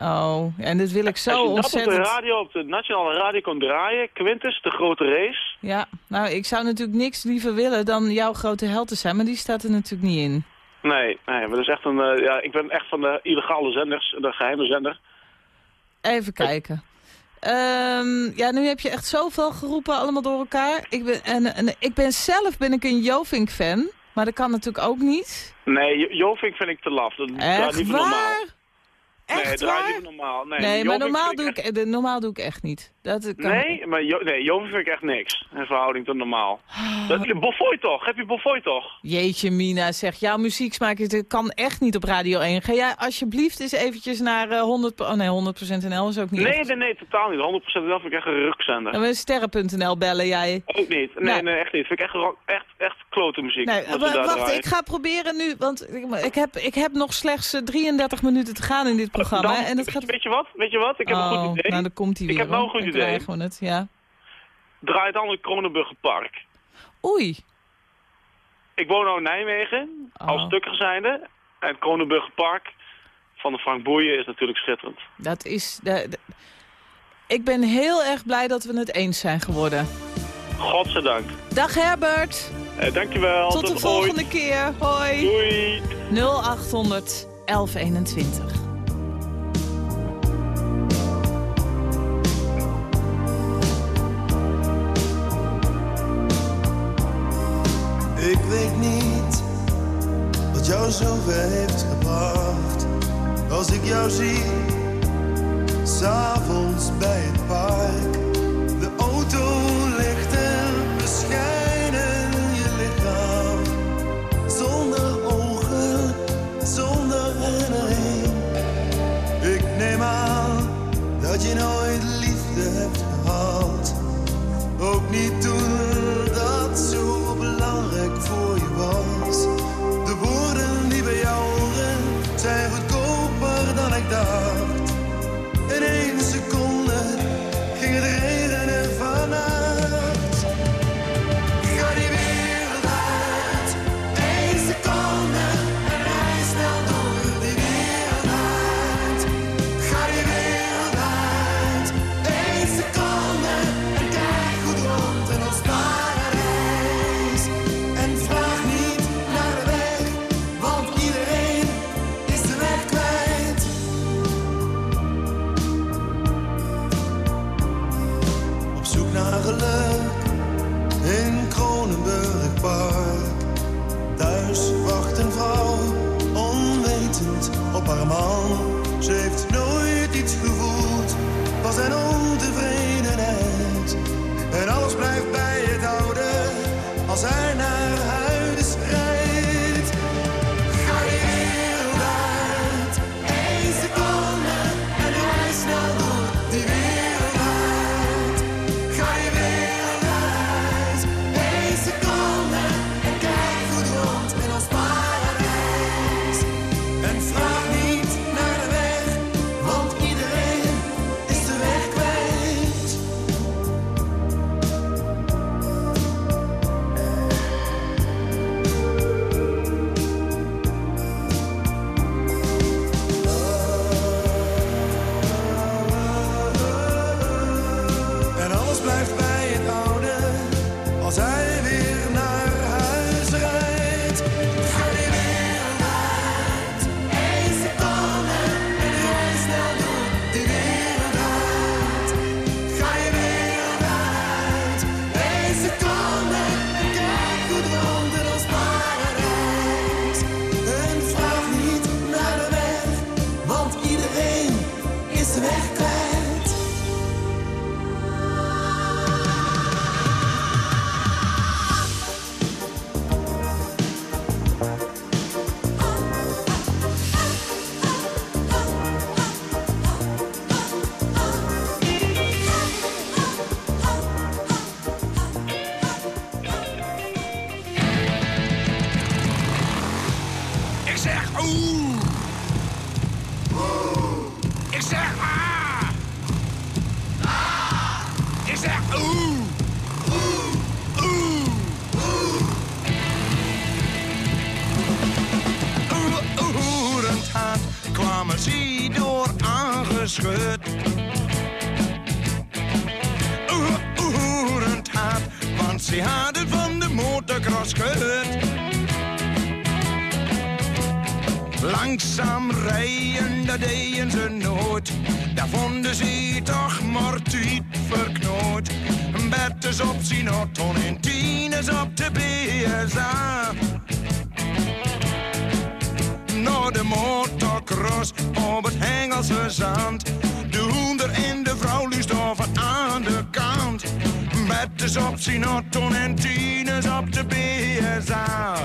Speaker 2: Oh, en dit wil ik zo
Speaker 3: Als je
Speaker 2: ontzettend...
Speaker 3: dat op de radio, op de nationale radio kon draaien, Quintus, de grote race.
Speaker 2: Ja, nou, ik zou natuurlijk niks liever willen dan jouw grote held te zijn, maar die staat er natuurlijk niet in.
Speaker 3: Nee, nee, maar dat is echt een, uh, ja, ik ben echt van de illegale zenders, de geheime zender.
Speaker 2: Even kijken. Um, ja, nu heb je echt zoveel geroepen, allemaal door elkaar. Ik ben, en, en ik ben zelf ben ik een Jovink-fan, maar dat kan natuurlijk ook niet.
Speaker 3: Nee, Jovink vind ik te laf. Dat
Speaker 2: echt
Speaker 3: niet
Speaker 2: waar?
Speaker 3: normaal.
Speaker 2: Echt
Speaker 3: nee, niet normaal. Nee,
Speaker 2: nee maar normaal doe,
Speaker 3: ik
Speaker 2: ik, de, normaal doe ik echt niet. Dat kan...
Speaker 3: Nee, maar jo nee, Jovink vind ik echt niks. In verhouding tot normaal. Dat, Bofoy toch? Heb je Bofoy toch?
Speaker 2: Jeetje Mina, zeg, jouw muzieksmaak is, kan echt niet op Radio 1. Ga jij alsjeblieft eens eventjes naar uh, 100... Oh nee, 100% NL is ook niet
Speaker 3: Nee,
Speaker 2: echt.
Speaker 3: nee, nee, totaal niet. 100% NL vind ik echt een rukzender.
Speaker 2: En we sterren.nl bellen jij.
Speaker 3: Ook niet. Nee,
Speaker 2: Nou.
Speaker 3: nee, echt niet. Vind ik echt, echt, echt klote muziek.
Speaker 2: Wacht,
Speaker 3: draaien.
Speaker 2: ik ga proberen nu, want ik, ik, heb, ik heb nog slechts eh, 33 minuten te gaan in dit programma.
Speaker 3: Dan-
Speaker 2: en dat
Speaker 3: weet,
Speaker 2: gaat...
Speaker 3: je- weet je wat? Weet je wat? Ik heb een
Speaker 2: oh,
Speaker 3: goed idee.
Speaker 2: nou dan komt hij weer.
Speaker 3: heb nou een goed
Speaker 2: Dan
Speaker 3: idee.
Speaker 2: Krijgen we het, ja.
Speaker 3: Draai dan in Kronenburger Park.
Speaker 2: Oei.
Speaker 3: Ik woon nou in Nijmegen,
Speaker 2: Oh.
Speaker 3: als stukker zijnde. En het Kronenburger Park van de Frank Boeien is natuurlijk schitterend.
Speaker 2: Dat is... De, de- Ik ben heel erg blij dat we het eens zijn geworden.
Speaker 3: Godzijdank.
Speaker 2: Dag Herbert.
Speaker 3: Eh, dankjewel.
Speaker 2: Tot de
Speaker 3: ooit.
Speaker 2: volgende keer. Hoi.
Speaker 3: Doei.
Speaker 2: 0800 1121.
Speaker 4: Jou zover heeft gebracht. Als ik jou zie, s'avonds bij het park. De auto ligt en beschijnen je lichaam. Zonder ogen, zonder herinnering. Ik neem aan dat je nooit
Speaker 5: Oeh. Oerend hard, want ze hadden van de motocross gehoord. Langzaam rijden, dat deden ze nooit. Daar vonden ze toch maar tijd verknoot. Betters op zijn auto en tieners op de BSA. Naar de motocross op het Hengelse zand. De hoender en de vrouw luist over aan de kant. Betters op zijn auto en tieners op de BSA.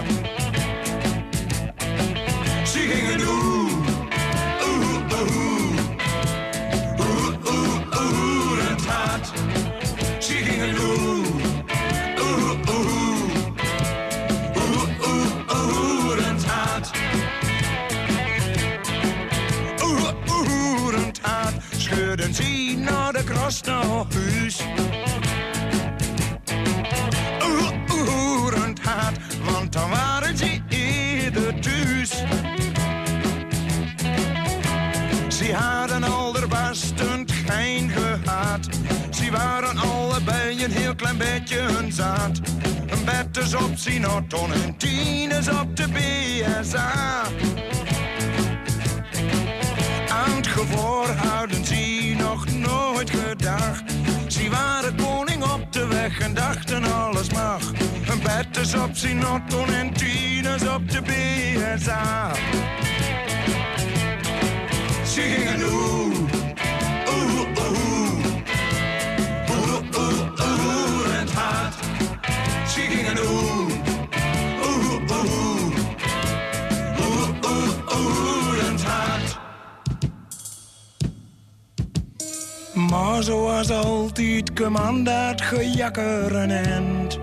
Speaker 5: Ze gingen oeh, Ze naar de kras naar huis. Oeh, oeh, het hart. Want dan waren ze eerder thuis. Ze hadden allerbestend geen gehad. Ze waren allebei een heel klein beetje hun zaad. Een bed is op zijn auto en tien is op de BSA. Aan het gevoor hadden ze nog nooit gedacht. Ze waren koning op de weg en dachten alles mag. Een bed is op zijn auto en tien is op de BSA. Ze gingen Zoals altijd kwam dat gejakker een eind.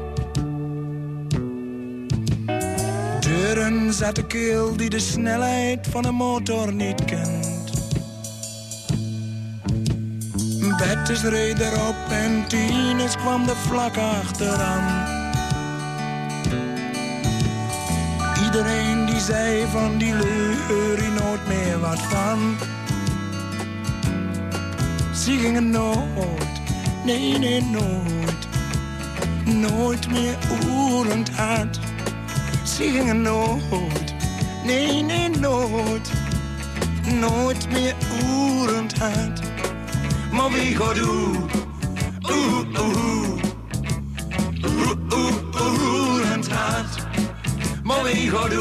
Speaker 5: Deuren zat de keel die de snelheid van een motor niet kent. Bettes reed erop en Tines kwam er vlak achteraan. Iedereen die zei van die leur nooit meer wat van. Ze gingen nooit, nee nee nooit, nooit meer oerend hard. Ze gingen nooit, nee nee nooit, nooit meer oerend hard. Maar wie gaat oeh, oeh, oeh, oeh, oeh, oerend hard. Maar wie gaat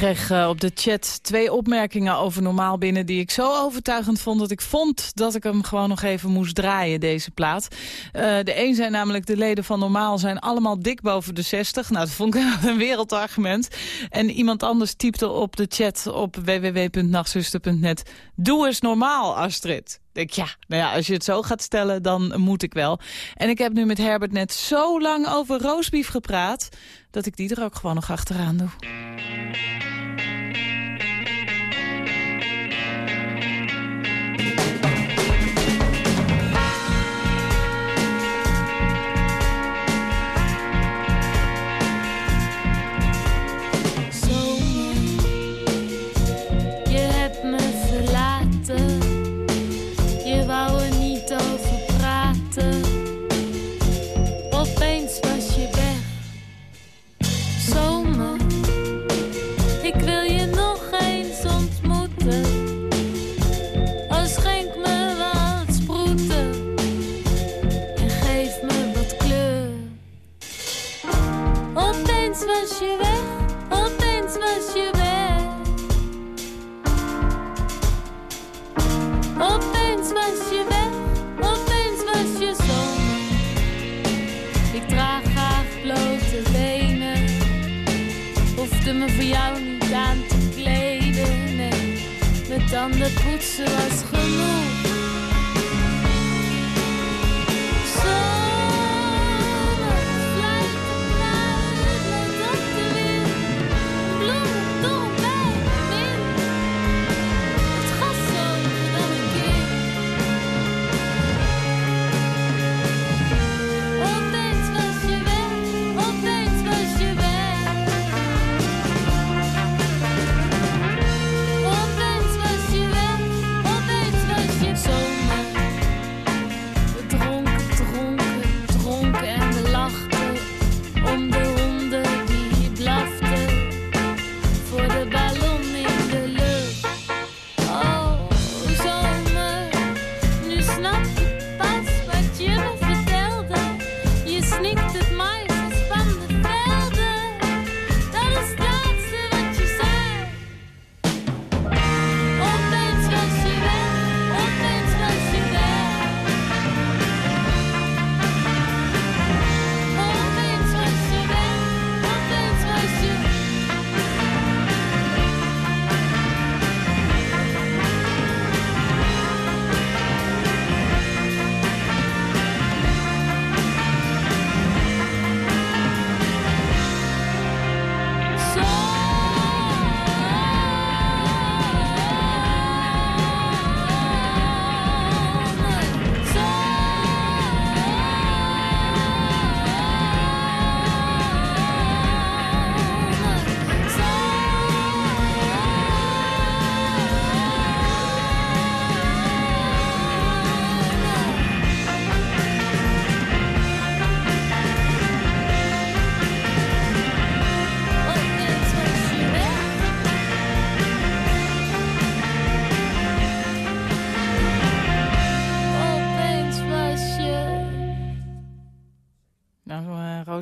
Speaker 2: kreeg uh, op de chat twee opmerkingen over normaal binnen... die ik zo overtuigend vond dat ik vond dat ik hem gewoon nog even moest draaien, deze plaat. Uh, de een zei namelijk, de leden van normaal zijn allemaal dik boven de 60. Nou, dat vond ik een wereldargument. En iemand anders typte op de chat op www.nachtzuster.net... Doe eens normaal, Astrid. Denk, ja, nou ja, als je het zo gaat stellen, dan moet ik wel. En ik heb nu met Herbert net zo lang over roosbief gepraat... dat ik die er ook gewoon nog achteraan doe.
Speaker 6: should I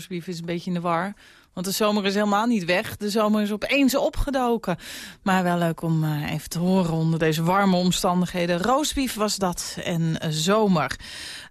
Speaker 2: roastbeef is een beetje in de war. Want de zomer is helemaal niet weg. De zomer is opeens opgedoken. Maar wel leuk om uh, even te horen onder deze warme omstandigheden. Roastbeef was dat en uh, zomer.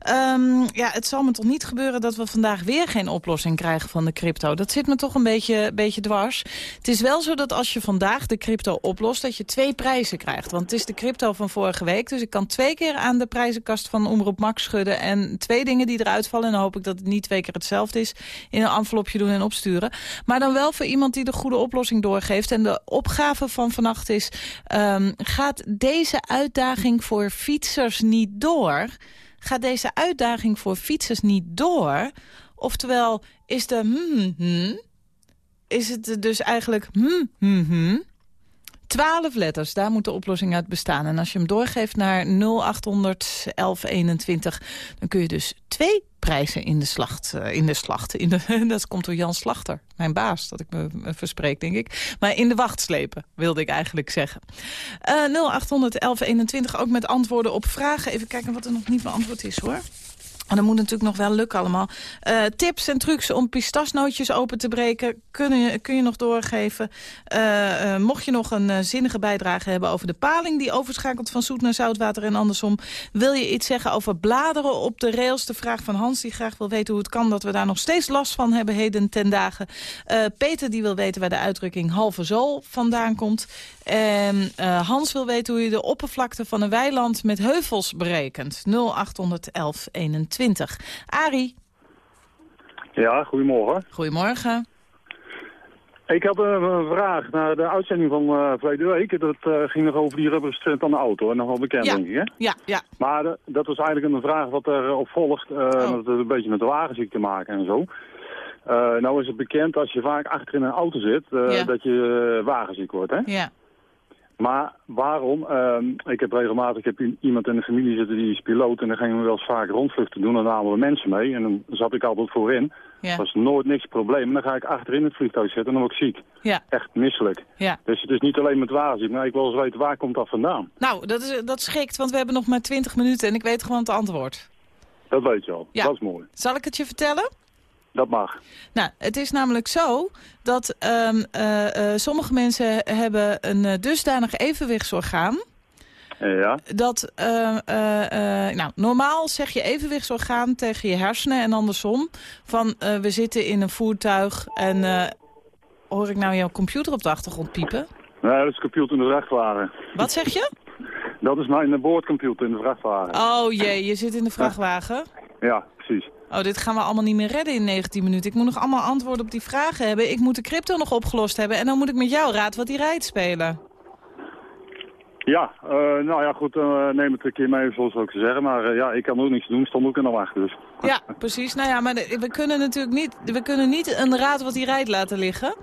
Speaker 2: Um, ja, het zal me toch niet gebeuren dat we vandaag weer geen oplossing krijgen van de crypto. Dat zit me toch een beetje, beetje dwars. Het is wel zo dat als je vandaag de crypto oplost, dat je twee prijzen krijgt. Want het is de crypto van vorige week. Dus ik kan twee keer aan de prijzenkast van Omroep Max schudden. En twee dingen die eruit vallen. En dan hoop ik dat het niet twee keer hetzelfde is. In een envelopje doen en opsturen. Maar dan wel voor iemand die de goede oplossing doorgeeft. En de opgave van vannacht is, um, gaat deze uitdaging voor fietsers niet door? Gaat deze uitdaging voor fietsers niet door? Oftewel, is de hmm, is het dus eigenlijk hmm, hmm, Twaalf letters, daar moet de oplossing uit bestaan. En als je hem doorgeeft naar 0800 1121, dan kun je dus twee prijzen in de slacht. Uh, in de slacht. In de, dat komt door Jan Slachter, mijn baas, dat ik me verspreek, denk ik. Maar in de wacht slepen, wilde ik eigenlijk zeggen. Uh, 0800 1121, ook met antwoorden op vragen. Even kijken wat er nog niet beantwoord is, hoor. En dat moet natuurlijk nog wel lukken allemaal. Eh, tips en trucs om pistasnootjes open te breken kun je, kun je nog doorgeven. Eh, eh, mocht je nog een zinnige bijdrage hebben over de paling... die overschakelt van zoet naar zoutwater en andersom. Wil je iets zeggen over bladeren op de rails? De vraag van Hans die graag wil weten hoe het kan... dat we daar nog steeds last van hebben heden ten dagen. Peter die wil weten waar de uitdrukking halve zool vandaan komt. En Hans wil weten hoe je de oppervlakte van een weiland met heuvels berekent. 0811 21. Arie,
Speaker 7: Ja, goedemorgen.
Speaker 2: goedemorgen.
Speaker 7: Ik had een, vraag naar de uitzending van eh verleden week. Dat eh, ging nog over die rubberstrip aan de auto. En nog wel bekend,
Speaker 2: Ja.
Speaker 7: denk ik, hè?
Speaker 2: Ja, ja.
Speaker 7: Maar eh, dat was eigenlijk een vraag wat erop volgt. eh Dat heeft een beetje met de wagenziek te maken en zo. Nou is het bekend als je vaak achter in een auto zit,
Speaker 2: Ja.
Speaker 7: dat je wagenziek wordt, hè?
Speaker 2: Ja.
Speaker 7: Maar waarom? ehm, ik heb regelmatig ik heb iemand in de familie zitten die is piloot en dan gingen we wel eens vaak rondvluchten doen en dan namen we mensen mee en dan zat ik altijd voorin.
Speaker 2: Ja.
Speaker 7: Dat was nooit niks probleem. En dan ga ik achterin het vliegtuig zitten en dan word ik ziek.
Speaker 2: Ja.
Speaker 7: Echt misselijk.
Speaker 2: Ja.
Speaker 7: Dus het is niet alleen met wagenziek, maar ik wil eens weten waar komt dat vandaan.
Speaker 2: Nou, dat, is, dat schikt, want we hebben nog maar 20 minuten en ik weet gewoon het antwoord.
Speaker 7: Dat weet je al.
Speaker 2: Ja.
Speaker 7: Dat is mooi.
Speaker 2: Zal ik het je vertellen?
Speaker 7: Dat mag.
Speaker 2: Nou, het is namelijk zo dat ehm, eh, eh, sommige mensen hebben een eh, dusdanig evenwichtsorgaan...
Speaker 7: Ja.
Speaker 2: dat, eh, eh, eh, nou, normaal zeg je evenwichtsorgaan tegen je hersenen en andersom. Van, we zitten in een voertuig en hoor ik nou jouw computer op de achtergrond piepen?
Speaker 7: Nee, dat is de computer in de vrachtwagen.
Speaker 2: Wat zeg je?
Speaker 7: Dat is mijn boordcomputer in de vrachtwagen.
Speaker 2: Oh jee, je zit in de vrachtwagen.
Speaker 7: Ja, precies.
Speaker 2: Oh, dit gaan we allemaal niet meer redden in 19 minuten. Ik moet nog allemaal antwoorden op die vragen hebben. Ik moet de crypto nog opgelost hebben. En dan moet ik met jou raad wat die rijdt spelen.
Speaker 7: Ja, eh, nou ja, goed, eh, neem het een keer mee, zoals ook te zeggen. Maar eh, ja, ik kan ook niks doen, stond ook in de wacht, dus.
Speaker 2: Ja, precies. Nou ja, maar de- we kunnen natuurlijk niet, we kunnen niet een raad wat die rijdt laten liggen.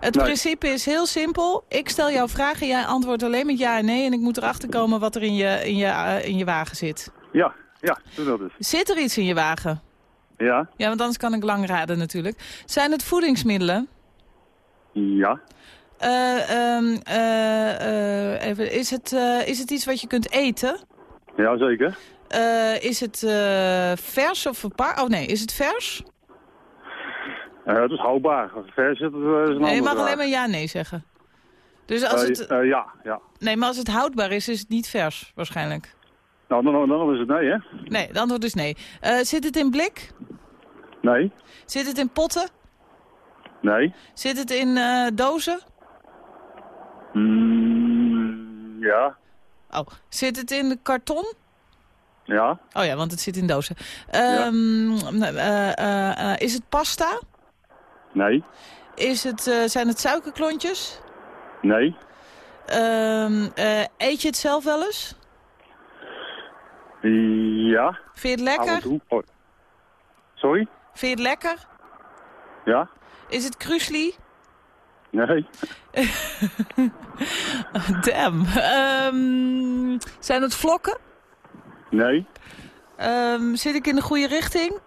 Speaker 2: Het
Speaker 7: Nee.
Speaker 2: principe is heel simpel. Ik stel jou vragen, jij antwoordt alleen met ja en nee. En ik moet erachter komen wat er in je, in je, in je wagen zit.
Speaker 7: Ja, ja, doe dat dus.
Speaker 2: Zit er iets in je wagen?
Speaker 7: Ja,
Speaker 2: Ja, want anders kan ik lang raden natuurlijk. Zijn het voedingsmiddelen?
Speaker 7: ja,
Speaker 2: Eh, ehm, eh, eh, even, is, het, is het iets wat je kunt eten?
Speaker 7: ja, zeker.
Speaker 2: Is het eh, vers of verpakt? Oh nee, is het vers?
Speaker 7: Het is houdbaar. Vers is een
Speaker 2: Nee, je mag alleen maar ja nee zeggen. Dus als het,
Speaker 7: ja, ja.
Speaker 2: nee, maar als het houdbaar is, is het niet vers waarschijnlijk.
Speaker 7: Nou, dan, dan, is het nee, hè?
Speaker 2: Nee, de antwoord is nee. Eh, zit het in blik?
Speaker 7: Nee,
Speaker 2: Zit het in potten?
Speaker 7: nee.
Speaker 2: Zit het in eh, dozen?
Speaker 7: Mm, ja,
Speaker 2: Oh, zit het in karton?
Speaker 7: ja,
Speaker 2: Oh ja, want het zit in dozen. Ehm, eh, is het pasta?
Speaker 7: nee,
Speaker 2: Is het, zijn het suikerklontjes?
Speaker 7: nee.
Speaker 2: Ehm, eh, eet je het zelf wel eens?
Speaker 7: Ja,
Speaker 2: Vind je het lekker?
Speaker 7: Oh. Sorry?
Speaker 2: Vind je het lekker?
Speaker 7: Ja?
Speaker 2: Is het krusli?
Speaker 7: Nee.
Speaker 2: Damn. Ehm, zijn het vlokken?
Speaker 7: Nee.
Speaker 2: Ehm, zit ik in de goede richting?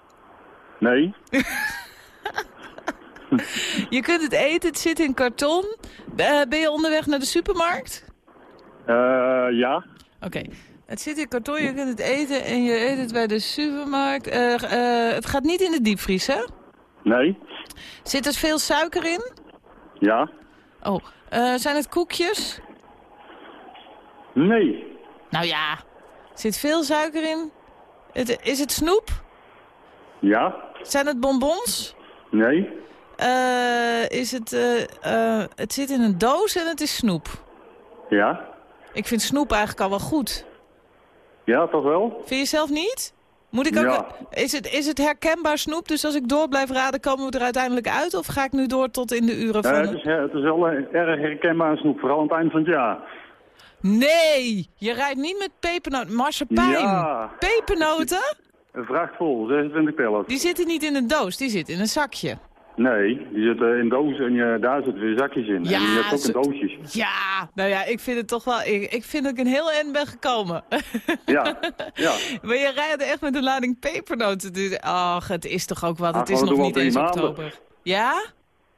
Speaker 7: Nee.
Speaker 2: Je kunt het eten, het zit in karton. Eh, ben je onderweg naar de supermarkt?
Speaker 7: Eh, ja.
Speaker 2: Oké. Het zit in karton, je kunt het eten en je eet het bij de supermarkt. Eh, eh, het gaat niet in de diepvries, hè?
Speaker 7: Nee.
Speaker 2: Zit er veel suiker in?
Speaker 7: Ja.
Speaker 2: Oh, eh, zijn het koekjes?
Speaker 7: Nee.
Speaker 2: Nou ja, zit veel suiker in? Het, is het snoep?
Speaker 7: Ja.
Speaker 2: Zijn het bonbons?
Speaker 7: Nee.
Speaker 2: Is het, het zit in een doos en het is snoep.
Speaker 7: Ja.
Speaker 2: Ik vind snoep eigenlijk al wel goed.
Speaker 7: Ja, toch wel?
Speaker 2: Vind je zelf niet? Moet ik ook...
Speaker 7: Ja.
Speaker 2: Is, het, is het herkenbaar snoep? Dus als ik door blijf raden, komen we er uiteindelijk uit? Of ga ik nu door tot in de uren
Speaker 7: Ja,
Speaker 2: van...
Speaker 7: het, is, het is wel eh, erg herkenbaar snoep, vooral aan het eind van het jaar.
Speaker 2: Nee! Je rijdt niet met pepernoten. Marsepein.
Speaker 7: Ja.
Speaker 2: Pepernoten?
Speaker 7: Een vracht vol, 26 pellets.
Speaker 2: Die zitten niet in een doos, die zitten in een zakje.
Speaker 7: Nee, die zitten in dozen en je, daar zitten weer zakjes in.
Speaker 2: Ja,
Speaker 7: en je hebt ook in doosjes.
Speaker 2: Ja, nou ja, ik vind het toch wel... Ik, ik vind dat ik een heel eind ben gekomen.
Speaker 7: Ja, ja.
Speaker 2: maar je rijdt echt met een lading pepernoten. Dus, ach, het is toch ook wat.
Speaker 7: Ah,
Speaker 2: Het is nog niet eens
Speaker 7: maanden.
Speaker 2: oktober. Ja?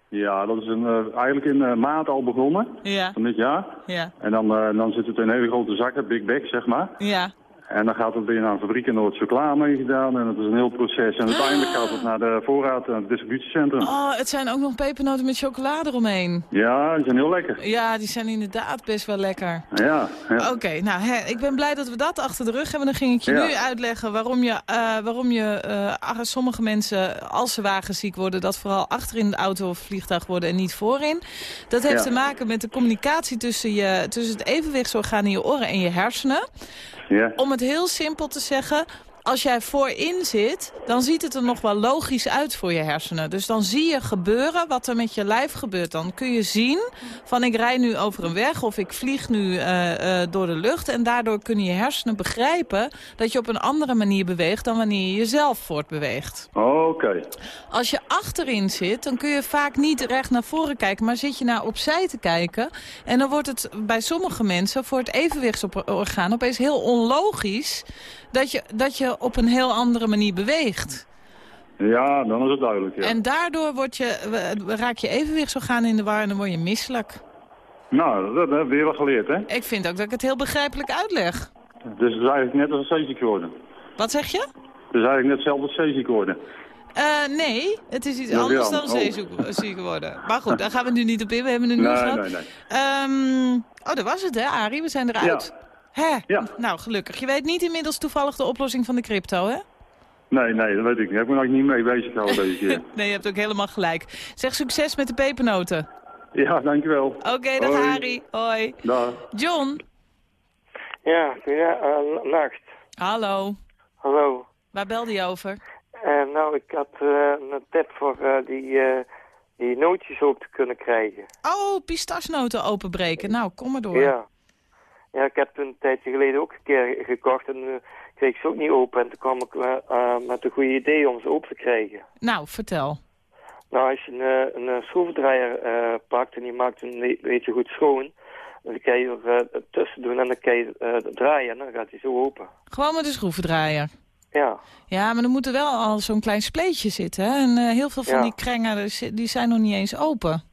Speaker 7: Ja, dat is een, eh, eigenlijk in eh, maart al begonnen,
Speaker 2: Ja,
Speaker 7: van dit jaar.
Speaker 2: ja,
Speaker 7: En dan, eh, dan zit het in hele grote zakken, big bag zeg maar.
Speaker 2: ja.
Speaker 7: En dan gaat het weer naar een fabriek en er wordt chocola mee gedaan. En het is een heel proces. En uiteindelijk gaat het naar de voorraad, naar het distributiecentrum.
Speaker 2: Oh, het zijn ook nog pepernoten met chocolade eromheen.
Speaker 7: Ja, die zijn heel lekker.
Speaker 2: Ja, die zijn inderdaad best wel lekker.
Speaker 7: Ja, ja.
Speaker 2: Oké, nou, hè, ik ben blij dat we dat achter de rug hebben. Dan ging ik je
Speaker 7: Ja.
Speaker 2: nu uitleggen waarom je, eh, waarom je eh, sommige mensen, als ze wagenziek worden... dat vooral achterin de auto of vliegtuig worden en niet voorin. Dat heeft
Speaker 7: Ja.
Speaker 2: te maken met de communicatie tussen, je, tussen het evenwichtsorgaan in je oren en je hersenen.
Speaker 7: Ja.
Speaker 2: Om het heel simpel te zeggen... Als jij voorin zit, dan ziet het er nog wel logisch uit voor je hersenen. Dus dan zie je gebeuren wat er met je lijf gebeurt. Dan kun je zien van ik rij nu over een weg of ik vlieg nu eh, eh, door de lucht. En daardoor kunnen je hersenen begrijpen dat je op een andere manier beweegt dan wanneer je jezelf voortbeweegt.
Speaker 7: Oké.
Speaker 2: Als je achterin zit, dan kun je vaak niet recht naar voren kijken, maar zit je naar opzij te kijken. En dan wordt het bij sommige mensen voor het evenwichtsorgaan opeens heel onlogisch dat je, dat je op een heel andere manier beweegt.
Speaker 7: Ja, dan is het duidelijk, ja.
Speaker 2: En daardoor word je, raak je evenwichtsorgaan in de war en dan word je misselijk.
Speaker 7: Nou, dat hebben we weer wat geleerd, hè?
Speaker 2: Ik vind ook dat ik het heel begrijpelijk uitleg.
Speaker 7: Dus het is eigenlijk net als een zeeziek worden.
Speaker 2: Wat zeg je?
Speaker 7: Het is eigenlijk net hetzelfde als zeeziek worden.
Speaker 2: Eh, nee, het is iets anders dan
Speaker 7: Oh.
Speaker 2: zeeziek worden. Maar goed, daar gaan we nu niet op in. We hebben
Speaker 7: Nee,
Speaker 2: gehad.
Speaker 7: nee, nee.
Speaker 2: Ehm, oh, dat was het hè, Arie? We zijn eruit. Hè?
Speaker 7: Ja.
Speaker 2: Nou, gelukkig. Je weet niet inmiddels toevallig de oplossing van de crypto, hè?
Speaker 7: Nee, nee, dat weet ik niet. Ik ben nog niet mee bezig gehouden deze keer.
Speaker 2: Nee, je hebt ook helemaal gelijk. Zeg succes met de pepernoten.
Speaker 7: Ja, dankjewel.
Speaker 2: Oké, dag
Speaker 7: Hoi.
Speaker 2: Arie. Hoi.
Speaker 7: Dag.
Speaker 2: John.
Speaker 8: Ja, ja uh, nacht.
Speaker 2: Hallo.
Speaker 8: Hallo.
Speaker 2: Waar belde je over?
Speaker 8: Uh, nou, ik had uh, een tip voor uh, die, die nootjes ook te kunnen krijgen.
Speaker 2: Oh, pistachenoten openbreken. Nou, kom maar door.
Speaker 8: Ja. Ja, ik heb toen een tijdje geleden ook een keer gekocht en uh, kreeg ze ook niet open. En toen kwam ik uh, met een goede idee om ze open te krijgen.
Speaker 2: Nou, vertel.
Speaker 8: Nou, als je een, een schroevendraaier uh, pakt en die maakt hem een beetje goed schoon... dan kan je er tussen doen en dan kan je draaien en dan gaat hij zo open.
Speaker 2: Gewoon met een schroevendraaier?
Speaker 8: Ja.
Speaker 2: Ja, maar er moet er wel al zo'n klein spleetje zitten. Hè? En heel veel van
Speaker 8: ja.
Speaker 2: die krengen die zijn nog niet eens open.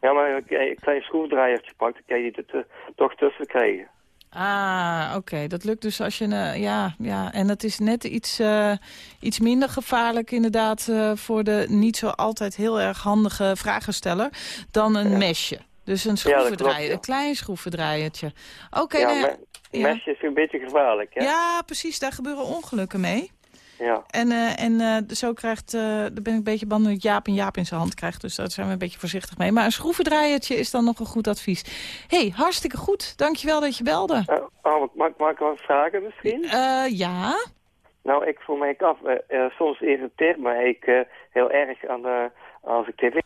Speaker 8: Ja, maar een klein schroevendraaiertje pakt, dan kan je die er toch tussen krijgen.
Speaker 2: Ah, oké. Okay. Dat lukt dus als je... Uh, ja, ja, en dat is net iets, uh, iets minder gevaarlijk inderdaad... Uh, voor de niet zo altijd heel erg handige vragensteller... dan een ja. mesje. Dus een schroevendraaier, ja, een klein schroevendraaiertje. Oké, okay,
Speaker 8: ja,
Speaker 2: nou,
Speaker 8: me mesje is een beetje gevaarlijk, hè?
Speaker 2: Ja, precies. Daar gebeuren ongelukken mee.
Speaker 8: Ja.
Speaker 2: En, uh, en uh, zo krijgt, uh, daar ben ik een beetje bang dat Jaap en Jaap in zijn hand krijgt. Dus daar zijn we een beetje voorzichtig mee. Maar een schroevendraaiertje is dan nog een goed advies. hey, hartstikke goed. Dankjewel dat je belde.
Speaker 8: oh, mag, mag ik wat vragen misschien?
Speaker 2: ja.
Speaker 8: Nou, ik voel mij af. soms irriteert me ik heel erg aan de, als ik tv...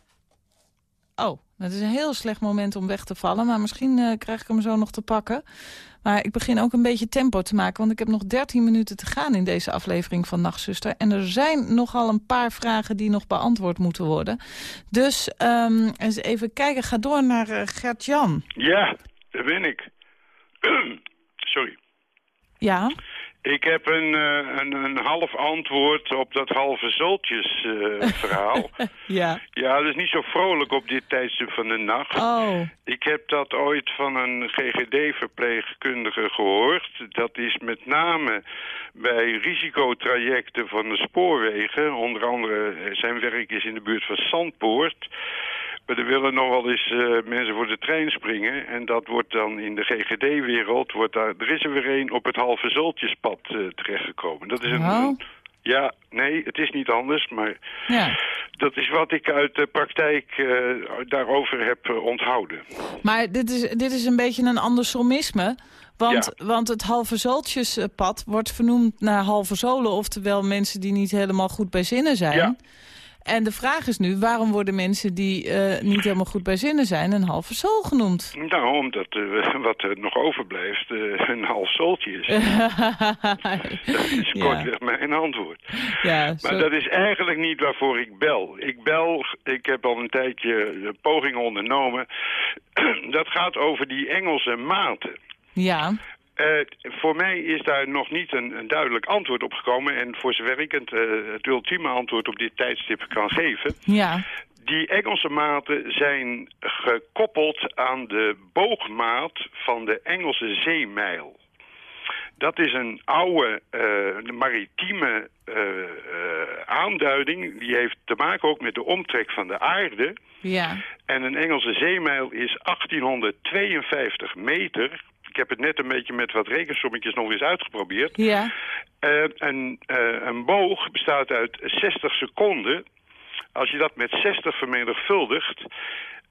Speaker 2: Oh, dat is een heel slecht moment om weg te vallen. Maar misschien krijg ik hem zo nog te pakken. Maar ik begin ook een beetje tempo te maken. Want ik heb nog 13 minuten te gaan in deze aflevering van Nachtzuster. En er zijn nogal een paar vragen die nog beantwoord moeten worden. Dus um, eens even kijken. Ga door naar uh, Gert-Jan.
Speaker 9: Ja, daar ben ik. Sorry.
Speaker 2: Ja?
Speaker 9: Ik heb een, uh, een, een, half antwoord op dat halve zultjes uh, verhaal.
Speaker 2: ja.
Speaker 9: Ja, dat is niet zo vrolijk op dit tijdstip van de nacht.
Speaker 2: Oh.
Speaker 9: Ik heb dat ooit van een GGD-verpleegkundige gehoord. Dat is met name bij risicotrajecten van de spoorwegen. Onder andere zijn werk is in de buurt van Zandpoort. Maar er willen nog wel eens uh, mensen voor de trein springen. En dat wordt dan in de GGD-wereld... Wordt daar, er is er weer een op het halve zultjespad uh, terechtgekomen. Dat is een,
Speaker 2: oh.
Speaker 9: een, Ja, nee, het is niet anders. Maar
Speaker 2: ja.
Speaker 9: dat is wat ik uit de praktijk uh, daarover heb onthouden.
Speaker 2: Maar dit is, dit is een beetje een andersomisme... Want, ja. want het halve zultjespad wordt vernoemd naar halve zolen... oftewel mensen die niet helemaal goed bij zinnen zijn...
Speaker 9: Ja.
Speaker 2: En de vraag is nu, waarom worden mensen die uh, niet helemaal goed bij zinnen zijn een halve zool genoemd?
Speaker 9: Nou, omdat uh, wat er nog overblijft uh, een half zooltje is. dat is kortweg mijn antwoord.
Speaker 2: Ja,
Speaker 9: maar
Speaker 2: zo...
Speaker 9: dat is eigenlijk niet waarvoor ik bel. Ik bel, ik heb al een tijdje pogingen ondernomen. dat gaat over die Engelse maten.
Speaker 2: Ja.
Speaker 9: Uh, voor mij is daar nog niet een, een, duidelijk antwoord op gekomen. En voor zover ik het, uh, het ultieme antwoord op dit tijdstip kan geven...
Speaker 2: Ja.
Speaker 9: Die Engelse maten zijn gekoppeld aan de boogmaat van de Engelse zeemijl. Dat is een oude eh, maritieme eh, eh, aanduiding. Die heeft te maken ook met de omtrek van de aarde.
Speaker 2: Ja.
Speaker 9: En een Engelse zeemijl is 1852 meter. Ik heb het net een beetje met wat rekensommetjes nog eens uitgeprobeerd.
Speaker 2: Ja.
Speaker 9: Een, eh, een boog bestaat uit 60 seconden. Als je dat met 60 vermenigvuldigt,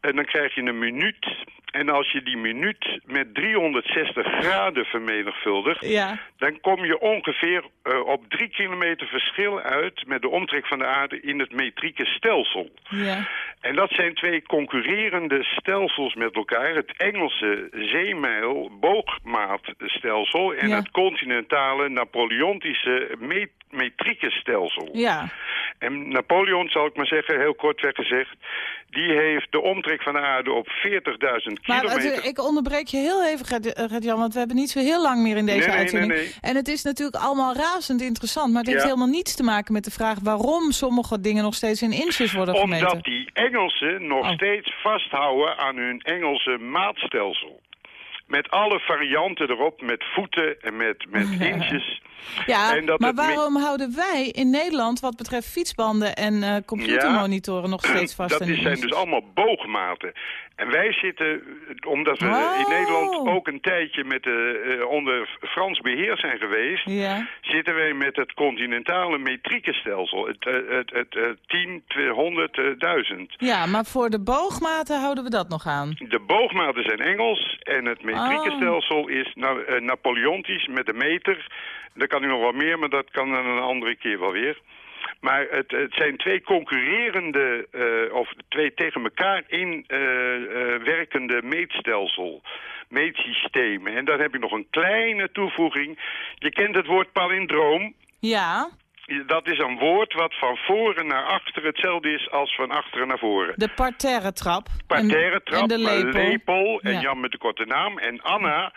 Speaker 9: en dan krijg je een minuut. En als je die minuut met 360 graden vermenigvuldigt...
Speaker 2: Ja.
Speaker 9: dan kom je ongeveer eh, op drie kilometer verschil uit... met de omtrek van de aarde in het metrieke stelsel.
Speaker 2: Ja.
Speaker 9: En dat zijn twee concurrerende stelsels met elkaar. Het Engelse zeemijl boogmaatstelsel... en
Speaker 2: Ja.
Speaker 9: het continentale Napoleontische met metrieke stelsel.
Speaker 2: Ja.
Speaker 9: En Napoleon, zal ik maar zeggen, heel kortweg gezegd... die heeft de omtrek van de aarde op 40.000
Speaker 2: Maar
Speaker 9: kilometer...
Speaker 2: het- ik onderbreek je heel even, Gert- eh, Gert-Jan, want we hebben niet zo heel lang meer in deze
Speaker 9: Nee,
Speaker 2: uitzending.
Speaker 9: nee, nee.
Speaker 2: En het is natuurlijk allemaal razend interessant, maar het heeft helemaal niets te maken met de vraag waarom sommige dingen nog steeds in inches worden gemeten.
Speaker 9: Omdat die Engelsen nog
Speaker 2: Oh.
Speaker 9: steeds vasthouden aan hun Engelse maatstelsel. Met alle varianten erop, met voeten en met, met inches.
Speaker 2: Ja,
Speaker 9: En dat
Speaker 2: maar waarom houden wij in Nederland wat betreft fietsbanden en eh, computermonitoren nog steeds vast
Speaker 9: Dat zijn dus allemaal boogmaten. En wij zitten, omdat we
Speaker 2: Oh.
Speaker 9: in Nederland ook een tijdje met de, eh, onder Frans beheer zijn geweest...
Speaker 2: Ja.
Speaker 9: zitten wij met het continentale metrieke stelsel. Het, eh, het, het, eh, 10, 200, eh, 1000.
Speaker 2: ja, maar voor de boogmaten houden we dat nog aan.
Speaker 9: De boogmaten zijn Engels en het metrieke
Speaker 2: Oh.
Speaker 9: is na, eh, Napoleontisch met de meter. Daar kan ik nog wel meer, maar dat kan dan een andere keer wel weer. Maar het, het zijn twee concurrerende, eh, of twee tegen elkaar in eh, eh, werkende meetstelsel, meetsystemen. En dan heb je nog een kleine toevoeging. Je kent het woord palindroom.
Speaker 2: Ja,
Speaker 9: Dat is een woord wat van voren naar achter hetzelfde is als van achteren naar voren.
Speaker 2: de parterre trap.
Speaker 9: Parterre trap,
Speaker 2: en de lepel.
Speaker 9: lepel en
Speaker 2: Ja.
Speaker 9: Jan met de korte naam en Anna.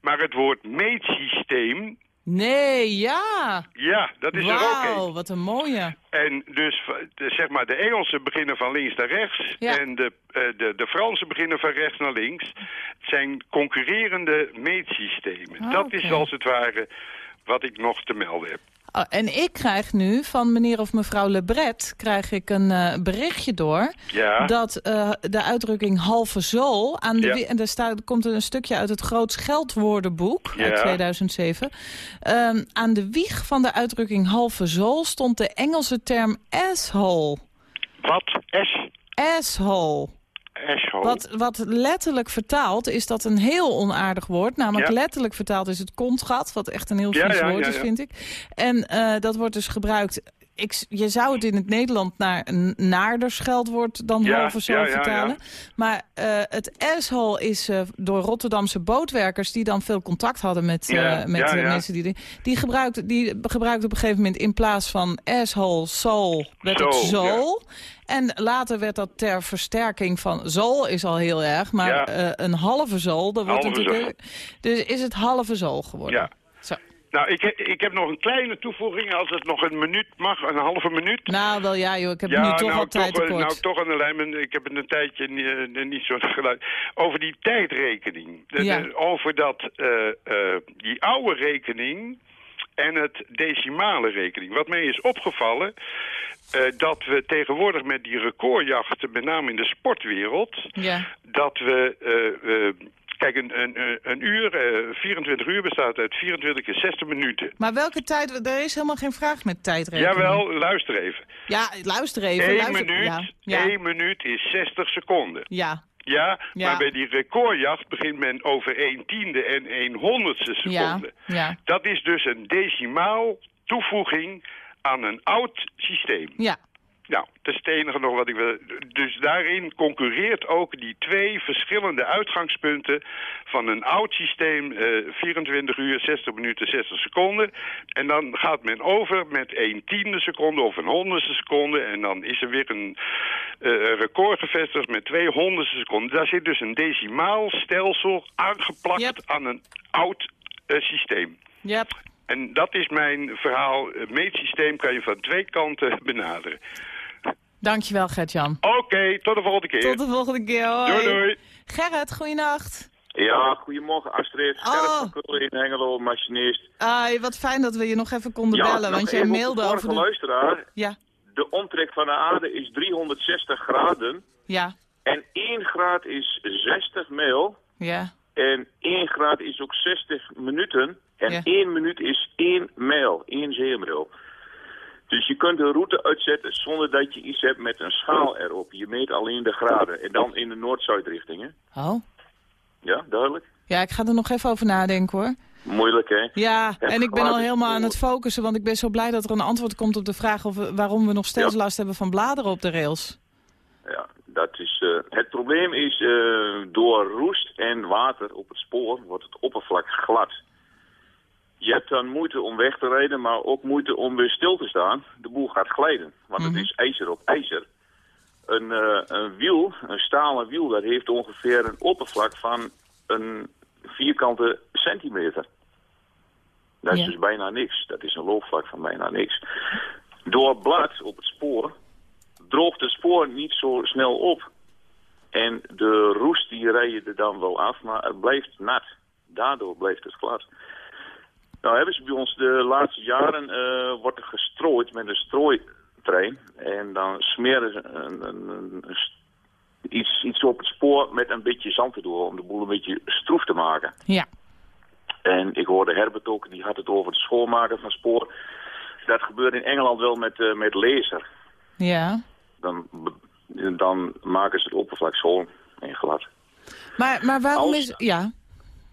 Speaker 9: Maar het woord meetsysteem,
Speaker 2: Nee, ja.
Speaker 9: ja, dat is er ook
Speaker 2: Wauw, wat een mooie.
Speaker 9: En dus de, zeg maar de Engelsen beginnen van links naar rechts
Speaker 2: Ja.
Speaker 9: en de, eh, de, de Fransen beginnen van rechts naar links. Het zijn concurrerende meetsystemen.
Speaker 2: Ah,
Speaker 9: dat is
Speaker 2: oké.
Speaker 9: als het ware wat ik nog te melden heb.
Speaker 2: Oh, en ik krijg nu van meneer of mevrouw Lebret krijg ik een eh, berichtje door...
Speaker 9: Ja.
Speaker 2: dat eh, de uitdrukking halve zool... Aan de
Speaker 9: Ja.
Speaker 2: en er staat, er komt een stukje uit het Groots Geldwoordenboek uit
Speaker 9: Ja.
Speaker 2: 2007. Ehm, aan de wieg van de uitdrukking halve zool stond de Engelse term asshole.
Speaker 9: Wat? S?
Speaker 2: Asshole. Wat, wat letterlijk vertaald is dat een heel onaardig woord. Namelijk
Speaker 9: Ja.
Speaker 2: letterlijk vertaald is het kontgat. Wat echt een heel vies
Speaker 9: ja,
Speaker 2: woord is, vind ik. En eh, dat wordt dus gebruikt... Ik, je zou het in het Nederland naar een naarder scheldwoord dan
Speaker 9: Ja,
Speaker 2: halve
Speaker 9: ja,
Speaker 2: vertalen.
Speaker 9: ja.
Speaker 2: Maar eh, het asshole is eh, door Rotterdamse bootwerkers... die dan veel contact hadden met, eh, met mensen die... Die gebruikten, die gebruikten op een gegeven moment in plaats van asshole, soul... werd het zool. En later werd dat ter versterking van zool is al heel erg, maar een halve zool, dat wordt natuurlijk. Dus is het halve zool geworden.
Speaker 9: Ja. Nou, ik, ik heb nog een kleine toevoeging, als het nog een minuut mag, een halve minuut.
Speaker 2: Nou, wel ja, joh, ik heb nu toch
Speaker 9: nou,
Speaker 2: al tijd
Speaker 9: toch, eh,
Speaker 2: tekort.
Speaker 9: nou, toch aan de lijn. Ik heb het een tijdje niet, eh, niet zo geluid. Over die tijdrekening.
Speaker 2: Ja.
Speaker 9: de- over dat, eh, die oude rekening en het decimale rekening. Wat mij is opgevallen, dat we tegenwoordig met die recordjachten, met name in de sportwereld,
Speaker 2: Ja.
Speaker 9: dat we... Kijk, een, een, een- uur, eh, 24 uur bestaat uit 24 keer 60 minuten.
Speaker 2: Maar welke tijd, er is helemaal geen vraag met tijdrekening.
Speaker 9: Jawel, luister even.
Speaker 2: Ja, luister even.
Speaker 9: Eén
Speaker 2: luister.
Speaker 9: minuut,
Speaker 2: Ja, ja,
Speaker 9: één minuut is 60 seconden.
Speaker 2: ja,
Speaker 9: Ja,
Speaker 2: Ja.
Speaker 9: maar bij die recordjacht begint men over 1 tiende en 1 honderdste
Speaker 2: ja,
Speaker 9: seconde.
Speaker 2: ja,
Speaker 9: Dat is dus een decimaal toevoeging aan een oud systeem.
Speaker 2: ja.
Speaker 9: Nou, dat is het enige nog wat ik wil. Dus daarin concurreert ook die twee verschillende uitgangspunten van een oud systeem, eh, 24 uur, 60 minuten, 60 seconden. En dan gaat men over met een tiende seconde of een honderdste seconde. En dan is er weer een eh, record gevestigd met twee honderdste seconden. Daar zit dus een decimaal stelsel aangeplakt
Speaker 2: Yep.
Speaker 9: aan een oud eh, systeem.
Speaker 2: Yep.
Speaker 9: En dat is mijn verhaal. Het meetsysteem kan je van twee kanten benaderen.
Speaker 2: Dankjewel, Gert-Jan.
Speaker 9: Oké, tot de volgende keer.
Speaker 2: Tot de volgende keer. Hoi.
Speaker 9: Doei, doei.
Speaker 2: Gerrit, goeienacht.
Speaker 10: Ja, goedemorgen Astrid. Gerrit
Speaker 2: Oh.
Speaker 10: van Kullen in Hengelo, machinist.
Speaker 2: Ah, wat fijn dat we je nog even konden
Speaker 10: ja,
Speaker 2: bellen, want jij mailde
Speaker 10: de
Speaker 2: over de...
Speaker 10: luisteraar.
Speaker 2: Ja,
Speaker 10: De omtrek van de aarde is 360 graden.
Speaker 2: ja,
Speaker 10: En 1 graad is 60 mijl.
Speaker 2: ja.
Speaker 10: En 1 graad is ook 60 minuten. En
Speaker 2: Ja.
Speaker 10: 1 minuut is 1 mijl, 1 zeemijl. Dus je kunt een route uitzetten zonder dat je iets hebt met een schaal erop. Je meet alleen de graden. En dan in de noord-zuidrichting?
Speaker 2: Oh.
Speaker 10: Ja, duidelijk?
Speaker 2: Ja, ik ga er nog even over nadenken hoor.
Speaker 10: Moeilijk, hè?
Speaker 2: Ja, en ik ben al helemaal aan het focussen, want ik ben zo blij dat er een antwoord komt op de vraag of we- waarom we nog steeds
Speaker 10: Ja.
Speaker 2: last hebben van bladeren op de rails.
Speaker 10: Ja, dat is, eh, het probleem is, eh, door roest en water op het spoor wordt het oppervlak glad. Je hebt dan moeite om weg te rijden, maar ook moeite om weer stil te staan. De boel gaat glijden, want het is ijzer op ijzer. Een, eh, een wiel, een stalen wiel, dat heeft ongeveer een oppervlak van een vierkante centimeter. Dat is
Speaker 2: Ja.
Speaker 10: dus bijna niks. Dat is een loopvlak van bijna niks. Door blad op het spoor droogt het spoor niet zo snel op. En de roest die rij je er dan wel af, maar het blijft nat. Daardoor blijft het glad. Nou hebben ze bij ons de laatste jaren, eh, wordt er gestrooid met een strooitrein. En dan smeren ze een, een, iets, iets op het spoor met een beetje zand erdoor om de boel een beetje stroef te maken.
Speaker 2: Ja.
Speaker 10: En ik hoorde Herbert ook, die had het over het schoonmaken van spoor. Dat gebeurt in Engeland wel met, eh, met laser.
Speaker 2: Ja.
Speaker 10: Dan, dan maken ze het oppervlak schoon en glad.
Speaker 2: Maar, maar waarom
Speaker 10: Als-
Speaker 2: is... Ja.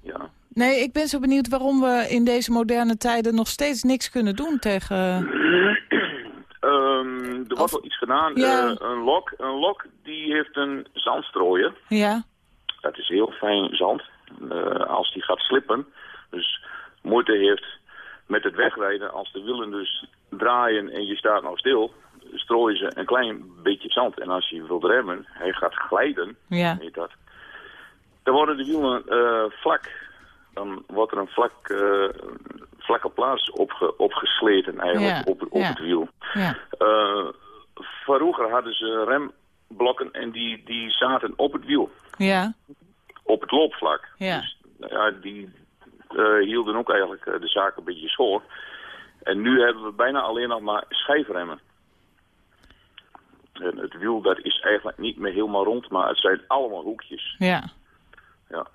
Speaker 10: Ja.
Speaker 2: Nee, ik ben zo benieuwd waarom we in deze moderne tijden nog steeds niks kunnen doen tegen...
Speaker 10: Ehm, er wordt wel iets gedaan.
Speaker 2: Ja.
Speaker 10: Eh, een, lok, een lok die heeft een zandstrooier.
Speaker 2: Ja.
Speaker 10: Dat is heel fijn zand. Eh, als die gaat slippen, dus moeite heeft met het wegrijden, als de wielen dus draaien en je staat nou stil, strooien ze een klein beetje zand. En als je wilt remmen, hij gaat glijden,
Speaker 2: Ja.
Speaker 10: heet dat. Dan worden de wielen eh, vlak. Dan wordt er een vlak, eh, vlakke plaats opge, opgesleten eigenlijk
Speaker 2: Ja,
Speaker 10: op, op
Speaker 2: ja.
Speaker 10: het wiel.
Speaker 2: Ja.
Speaker 10: Eh, vroeger hadden ze remblokken en die, die zaten op het wiel,
Speaker 2: Ja.
Speaker 10: op het loopvlak.
Speaker 2: Ja.
Speaker 10: Dus nou ja, die eh, hielden ook eigenlijk de zaak een beetje schoon. En nu hebben we bijna alleen nog maar schijfremmen. En het wiel dat is eigenlijk niet meer helemaal rond, maar het zijn allemaal hoekjes.
Speaker 2: Ja.
Speaker 10: Ja.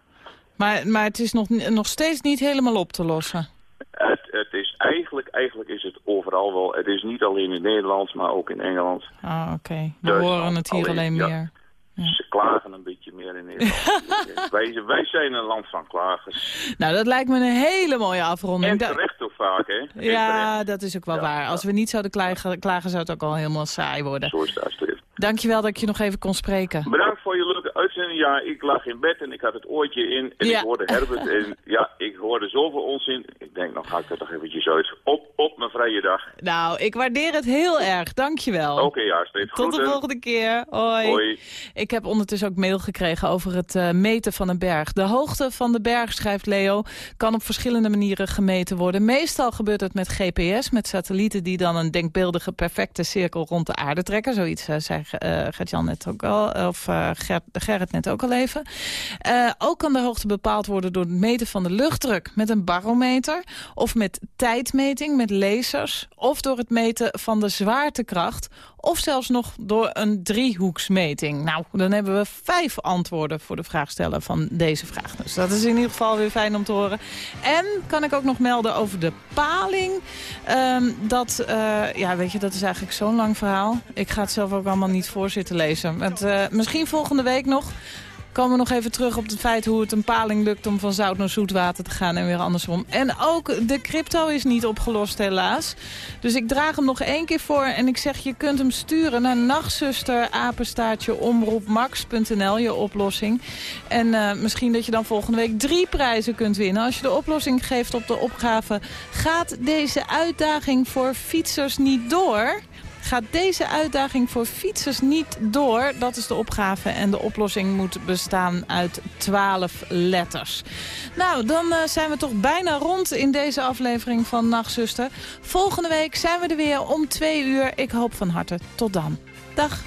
Speaker 2: Maar, maar het is nog, nog steeds niet helemaal op te lossen.
Speaker 10: Het, het is eigenlijk, eigenlijk is het overal wel. Het is niet alleen in Nederland, maar ook in Engeland.
Speaker 2: Ah, oké. We
Speaker 10: Duitsland
Speaker 2: horen het hier alleen,
Speaker 10: ja.
Speaker 2: meer.
Speaker 10: Ze klagen een beetje meer in Nederland. wij, wij zijn een land van klagers.
Speaker 2: Nou, dat lijkt me een hele mooie afronding.
Speaker 10: En terecht ook vaak, hè? En
Speaker 2: ja,
Speaker 10: terecht.
Speaker 2: dat is ook wel
Speaker 10: Ja,
Speaker 2: waar.
Speaker 10: ja.
Speaker 2: Als we niet zouden klagen, klagen zou het ook al helemaal saai worden.
Speaker 10: Zo is het alsjeblieft.
Speaker 2: Dankjewel dat ik je nog even kon spreken.
Speaker 10: Bedankt voor je leuke uitzending. Ja, ik lag in bed en ik had het oortje in. En
Speaker 2: Ja.
Speaker 10: ik hoorde Herbert. En ja, ik hoorde zoveel onzin. Ik denk, nou ga ik er toch eventjes uit. Op, op mijn vrije dag.
Speaker 2: Nou, ik waardeer het heel erg. Dankjewel.
Speaker 10: Oké, ja, steeds
Speaker 2: Tot de volgende keer. Hoi.
Speaker 10: Hoi.
Speaker 2: Ik heb ondertussen ook mail gekregen over het eh, meten van een berg. De hoogte van de berg, schrijft Leo, kan op verschillende manieren gemeten worden. Meestal gebeurt het met GPS, met satellieten die dan een denkbeeldige perfecte cirkel rond de aarde trekken. Zoiets eh, zei eh, Gert-Jan net ook al, of Gert, Gerrit net ook al even. Eh, ook kan de hoogte bepaald worden door het meten van de luchtdruk met een barometer. Of met tijdmeting met lasers. Of door het meten van de zwaartekracht. Of zelfs nog door een driehoeksmeting. Nou, dan hebben we vijf antwoorden voor de vraagsteller van deze vraag. Dus dat is in ieder geval weer fijn om te horen. En kan ik ook nog melden over de paling. Ehm, dat, eh, ja, weet je, dat is eigenlijk zo'n lang verhaal. Ik ga het zelf ook allemaal niet voor zitten lezen. Want, eh, misschien volgende week nog komen we nog even terug op het feit hoe het een paling lukt om van zout naar zoetwater te gaan en weer andersom. En ook de crypto is niet opgelost helaas. Dus ik draag hem nog één keer voor en ik zeg je kunt hem sturen naar apenstaartje omroepmax.nl, je oplossing. En eh, misschien dat je dan volgende week drie prijzen kunt winnen. Als je de oplossing geeft op de opgave, gaat deze uitdaging voor fietsers niet door? Gaat deze uitdaging voor fietsers niet door? Dat is de opgave en de oplossing moet bestaan uit 12 letters. Nou, dan eh, zijn we toch bijna rond in deze aflevering van Nachtzuster. Volgende week zijn we er weer om twee uur. Ik hoop van harte. Tot dan. Dag.